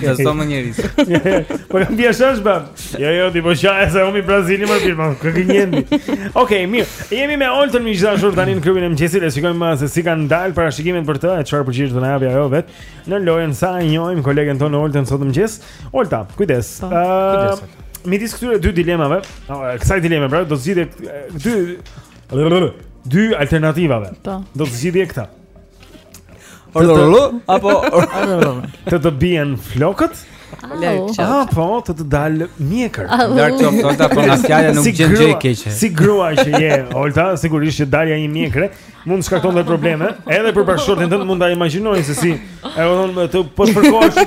Ja sto më njëri. Po kam bia shash bam. Jo jo, ti po shaje se humbi Brazili më pirë, po kë gjendi. Okej, mirë. Jemi me Oltën miq të dashur tani në klubin e mëngjesit, e shikojmë uh, se si kanë dalë parashikimet për të, e çfarë përgjigjet do na japë ajo vetë. Në lojën sa e njohim kolegen tonë Oltën sot në mëngjes. Olta, kujdes. Po, kujdes. Uh, midis këtyre dy dilemave, kësaj dileme pra, do të zgjidhje dy dy alternativave. Po. Do të zgjidhje këta. Orlolo apo Orlolo. Të të bien flokët? Ah, po, të të dalë mjekër. Larg qoftë, Olta po nga fjala nuk të gjen gjë e keqe. Si grua që je, Olta, sigurisht që dalja e një mjekre mund të shkaktonte dhe probleme, edhe për bashkëshortin tënd mund ta imagjinoj se si, e kupton të po të përkohesh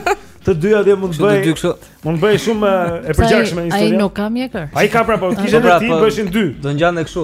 të dy atje mund të bëhej. Mund të bëhej shumë e përgjakshme historia. Ai nuk ka mjekër. Ai ka pra, po, kishte pra, ti po, bëshin dy. Do ngjan edhe kështu.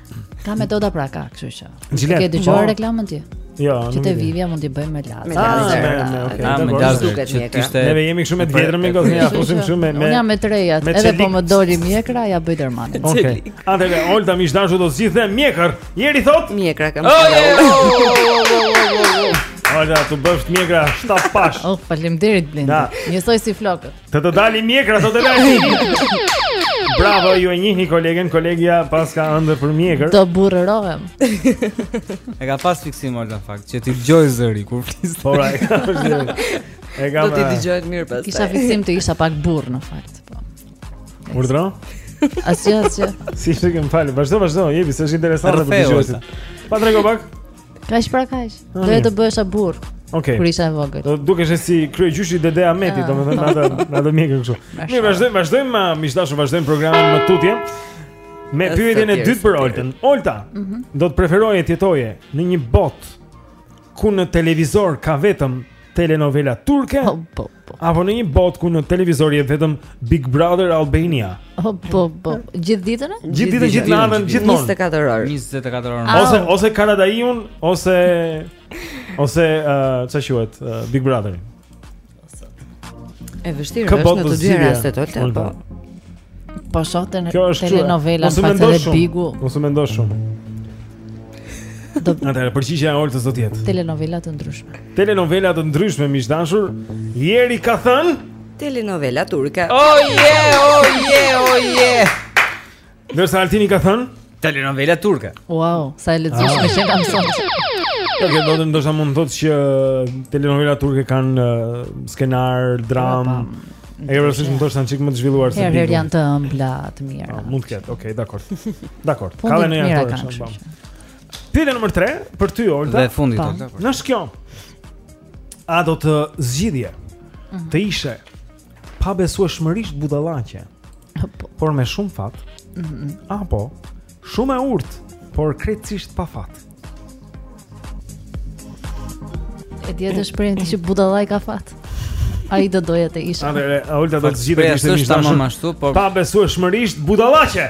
Ka metoda pra ka, kështu që. Nuk e ke dëgjuar reklamën ti. Jo, nuk e di. Që te Vivia mund t'i bëjmë me lazer. Me lazer, ah, okay. Ah, me lazer duket mjekra. Neve jemi këtu me të vjetrën me gozhën, ja fusim këtu me me. Unë jam me trejat, edhe po më doli mjekra, ja bëj dermanin. Okej. Atëre, Olta miq të dashur do të zgjidhë mjekër. Jeri thot? Mjekra kam. Olta, t'u bëftë mjekra, shtat pash. Oh, faleminderit Blendi. Njësoj si flokët. Të të dalë mjekra, të të dalë Bravo, ju e njihni kolegen, kolegja paska ëndërr për mjekër Të burrërohem E ka pas fiksim, Olta, në fakt, që t'i dëgjohej zëri, kur flis Po, e ka pas E ka Do t'i dëgjohet mirë pastaj Kisha fiksim të isha pak burrë, në fakt po. Urdhëro? Asgjë, asgjë Si, si, më fal, vazhdo, vazhdo, jepi, se është interesant dhe për dëgjuesit Pa trego pak? Kaq pra kaq. Ah, Doje të bëhesha burrë. Okej. Kur isha e vogël. Do dukeshe si kryegjyshi Dede Ahmeti, ah. domethënë atë me atë mjekër kështu. Mirë, vazhdojmë, vazhdojmë ah, miq të dashur, vazhdojmë programin më tutje. Me pyetjen e dytë për Oltën. Olta, mhm. do të preferoje të jetoje në një botë ku në televizor ka vetëm telenovela turke po, po, po. apo në një botë ku në televizor jep vetëm Big Brother Albania. Po po po. Gjithë ditën? Gjithë ditën, gjithë natën, gjithmonë. 24 orë. 24 orë. Ose ose Karadaiun ose ose çfarë uh, quhet uh, Big Brother. E vështirë është në të dy rastet Olta. Po. Po sot është telenovelë në fakt dhe Bigu. Mos u mendo shumë. Do të thotë përgjigja e Oltës do të jetë. Telenovela të ndryshme. Telenovela të ndryshme miq të dashur. Jeri ka thënë telenovela turke. Oh yeah, oh yeah, oh yeah. Ndërsa Altini ka thënë Telenovela turke. Wow, sa e lexueshme qenkam sot. Po që do të ndoshta mund të thotë që uh, telenovela turke kanë uh, skenar, dramë. E ke parasysh mund të thuash një çik më të zhvilluar se Herë-herë janë të ëmbla, të mira. Ah, mund të ketë. Okej, okay, dakord. Dakord. Ka dhe një aktor shumë bom. Pyetja nr. 3 për ty Olta. Dhe e fundit Olta. Në shkjo. A do të zgjidhje mhm. të ishe pa besueshmërisht budallaqe. Po. Por me shumë fat. Mm -hmm. Apo shumë e urtë, por krejtësisht pa fat. E di atë shprehjen ti që budallai ka fat. Ai do doja të isha. Atëre, Olta do të zgjidhte të ishte më ashtu, por pabesueshmërisht budallaqe.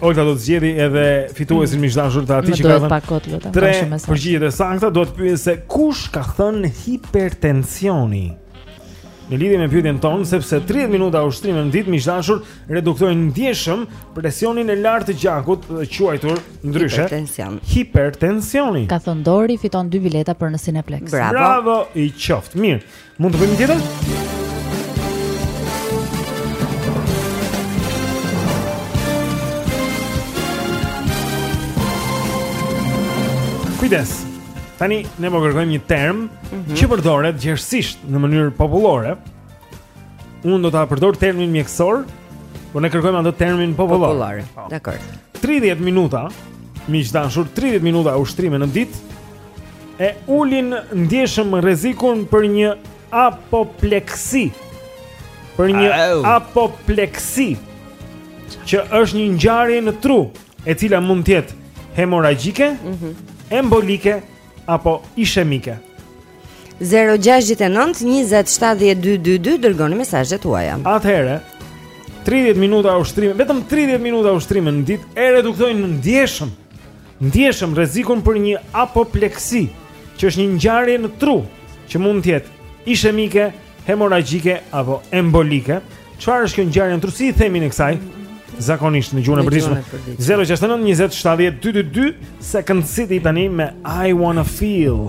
Olta do të zgjedhë edhe fituesin mm. miq të dashur të atij që ka thënë. Te përgjigjet e sakta do të pyesin se kush ka thënë hipertensioni. Në lidhje me pyetjen tonë, sepse 30 minuta ushtrime në ditë miq të dashur reduktojnë ndjeshëm presionin e lartë të gjakut, të quajtur ndryshe hipertension. Hipertensioni. Ka thënë Dori fiton dy bileta për në Cineplex. Bravo. Bravo i qoftë. Mirë. Mund të bëjmë tjetër? Kujdes. Tani ne po kërkojmë një term mm -hmm. që përdoret gjerësisht në mënyrë popullore. Unë do ta përdor termin mjekësor, por ne kërkojmë atë termin popullor. Popullor. Po. Dakor. 30 minuta, miq dashur, 30 minuta ushtrime në ditë. e ulin ndjeshëm rrezikun për një apopleksi. Për një Au. apopleksi që është një ngjarje në tru, e cila mund të jetë hemoragjike, Mhm. embolike apo ishemike. 069 20 7222 dërgoni mesazhet tuaja. Atëherë 30 minuta ushtrime, vetëm 30 minuta ushtrime në ditë e reduktojnë ndjeshëm Ndjeshëm rrezikun për një apopleksi, që është një ngjarje në tru që mund të jetë ishemike, hemoragjike apo embolike. Çfarë është kjo ngjarje në tru? Si i themi ne kësaj? Zakonisht në gjuhën e përditshme. 069 20 70 222 Second City tani me I Wanna Feel.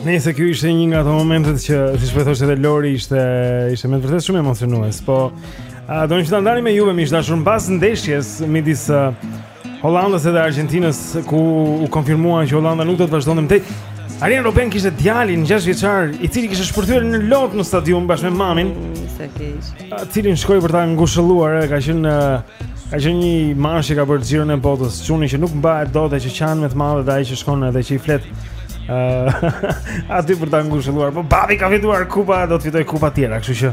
Nëse ky ishte një nga ato momentet që siç po thoshte edhe Lori ishte ishte me vërtet shumë emocionues, po doja ta ndaj me juve miq dashur mbas ndeshjes midis Holandës dhe Argentinës ku u konfirmuan që Holanda nuk do të vazhdonte më tej. Arjen Robben kishte djalin 6 vjeçar, i cili kishte shpërthyer në lot në stadium bashkë me mamin. Mm, sa keq. I cili shkoi për ta ngushëlluar, ka qenë ka qenë një imazh që ka bërë xhiron e botës, çuni që nuk mbahet dot e që qan me të madhe dhe ai që shkon edhe që i flet. Uh, aty për ta ngushëlluar, po babi ka fituar kupa, do të fitojë kupa tjera, kështu që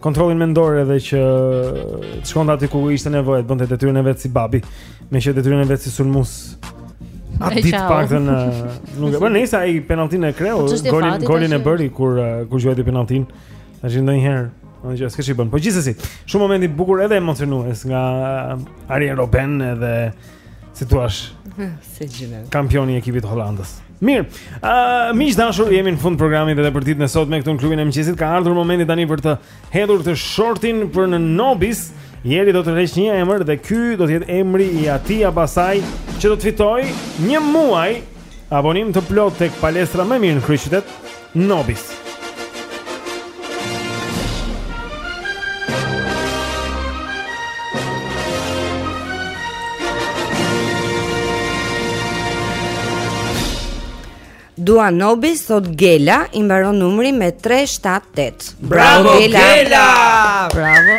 kontrollin mendor edhe që të shkonte aty ku ishte nevoja, bënte detyrën e vet si babi, meqë detyrën e vet si sulmues. Atë ditë të paktën... Nuk e bëri, nëjse ai penaltin e kreu, Po, çështje golin, fati golin tash e është. bëri kur, eh, kur gjuajti penaltin. Tash ndonjëherë, ndonjë që s'ke ç'i bën. Po gjithsesi, shumë moment i bukur edhe emocionues nga eh, Arjen Robben edhe Si thua? Se gjëna. Kampioni i ekipit holandës. Mirë. Ë, uh, miq dashur, jemi në fund programit edhe për ditën e sotme këtu në klubin e mëngjesit. Ka ardhur momenti tani për të hedhur të shortin për në Nobis. Jeri do tërheqë një emër dhe ky do të jetë emri i atij apo asaj që do të fitojë një muaj abonim të plotë tek palestra më e mirë në kryeqytet. Nobis. Dua Nobis thot Gela i mbaron numri me 378. Bravo Gela. Bravo.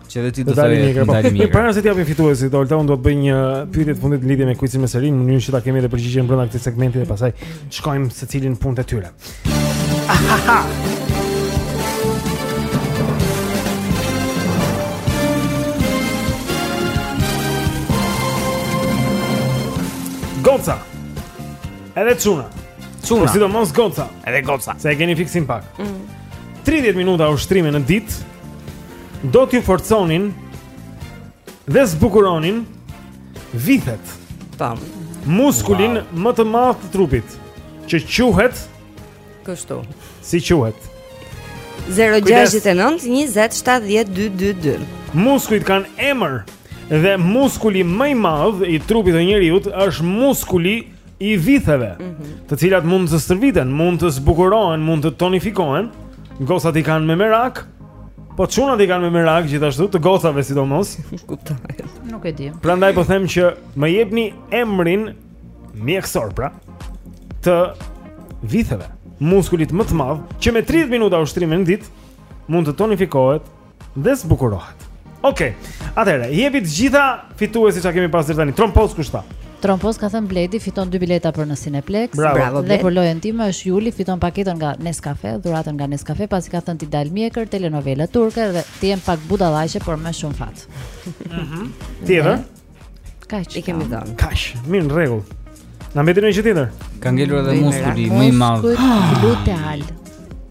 Që dhe ti do të dalin mirë, po. dalin mirë. Para se të japim fituesit, Olta, unë do të bëj një pyetje të fundit në lidhje me kuicin me seri, në mënyrë që ta kemi edhe përgjigjen brenda këtij segmenti dhe pastaj shkojmë secili në punët e tyre. Goca. Edhe çuna. Çuna. Po sidomos goca. Edhe goca. Se e keni fiksim pak. Mm. 30 minuta ushtrime në ditë. do t'ju forconin dhe zbukuronin vithet. Tam. Muskulin wow. më të madh të trupit që quhet kështu. Si quhet? 069 20 70 222. Muskujt kanë emër dhe muskuli më i madh i trupit të njeriu është muskuli i vitheve, mm -hmm. të cilat mund të stërviten, mund të zbukurohen, mund të tonifikohen. Gocat i kanë me merak. Po çunat i kanë me merak gjithashtu të gocave sidomos. Kuptoj. Nuk e di. Prandaj po them që më jepni emrin mjekësor pra të vitheve, muskulit më të madh që me 30 minuta ushtrime në ditë mund të tonifikohet Dhe zbukurohet. Okej. Okay. Atëherë, jepi të gjithë fituesit që kemi pas deri tani. Trompos kush tha? Trompos ka thënë Bledi fiton dy bileta për në Cineplex. Bravo, Bravo Bledi. Dhe për lojën time është Juli fiton paketën nga Nescafe, dhuratën nga Nescafe, pasi ka thënë t'i dalë mjekër, telenovela turke dhe të jem pak budallaqe, por me shumë fat. Mhm. Mm Tjetër? Kaq? I kemi dhënë. Kaq? Mirë, në rregull. Na mbeti një gjë tjetër. Ka ngelur edhe muskuli më i madh. Gluteal.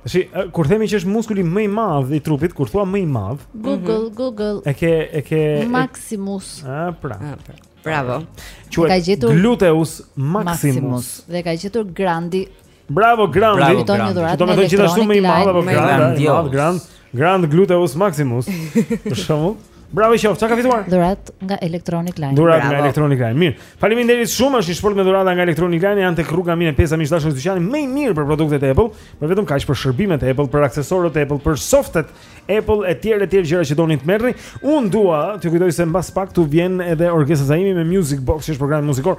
Tashi, kur themi që është muskuli më i madh i trupit, kur thua më i madh, Google, mhm. Google. E ke e ke Maximus. Ah, pra. Ah, pra. Bravo. Quhet ka gjetur Gluteus Maximus. Maximus dhe ka gjetur Grandi. Bravo Grandi. Bravo, Grandi. Do të thotë gjithashtu më i madh apo Grandi, më i madh Grandi. Grand Gluteus Maximus. Për shembull. Bravo të qoftë, ça ka fituar? Dhuratë nga Electronic Line. Dhuratë nga Electronic Line. Mirë. Faleminderit shumë, është një shportë me dhurata nga Electronic Line, janë tek rruga Mine Peza miq të dashur dyqani më i mirë për produktet Apple, por jo vetëm kaq për shërbimet Apple, për aksesorët Apple, për softet Apple etj etj gjëra që doni të merrni. Unë dua t'ju kujtoj se mbas pak këtu vjen edhe Orgesa Zaimi me Music Box, që është program muzikor.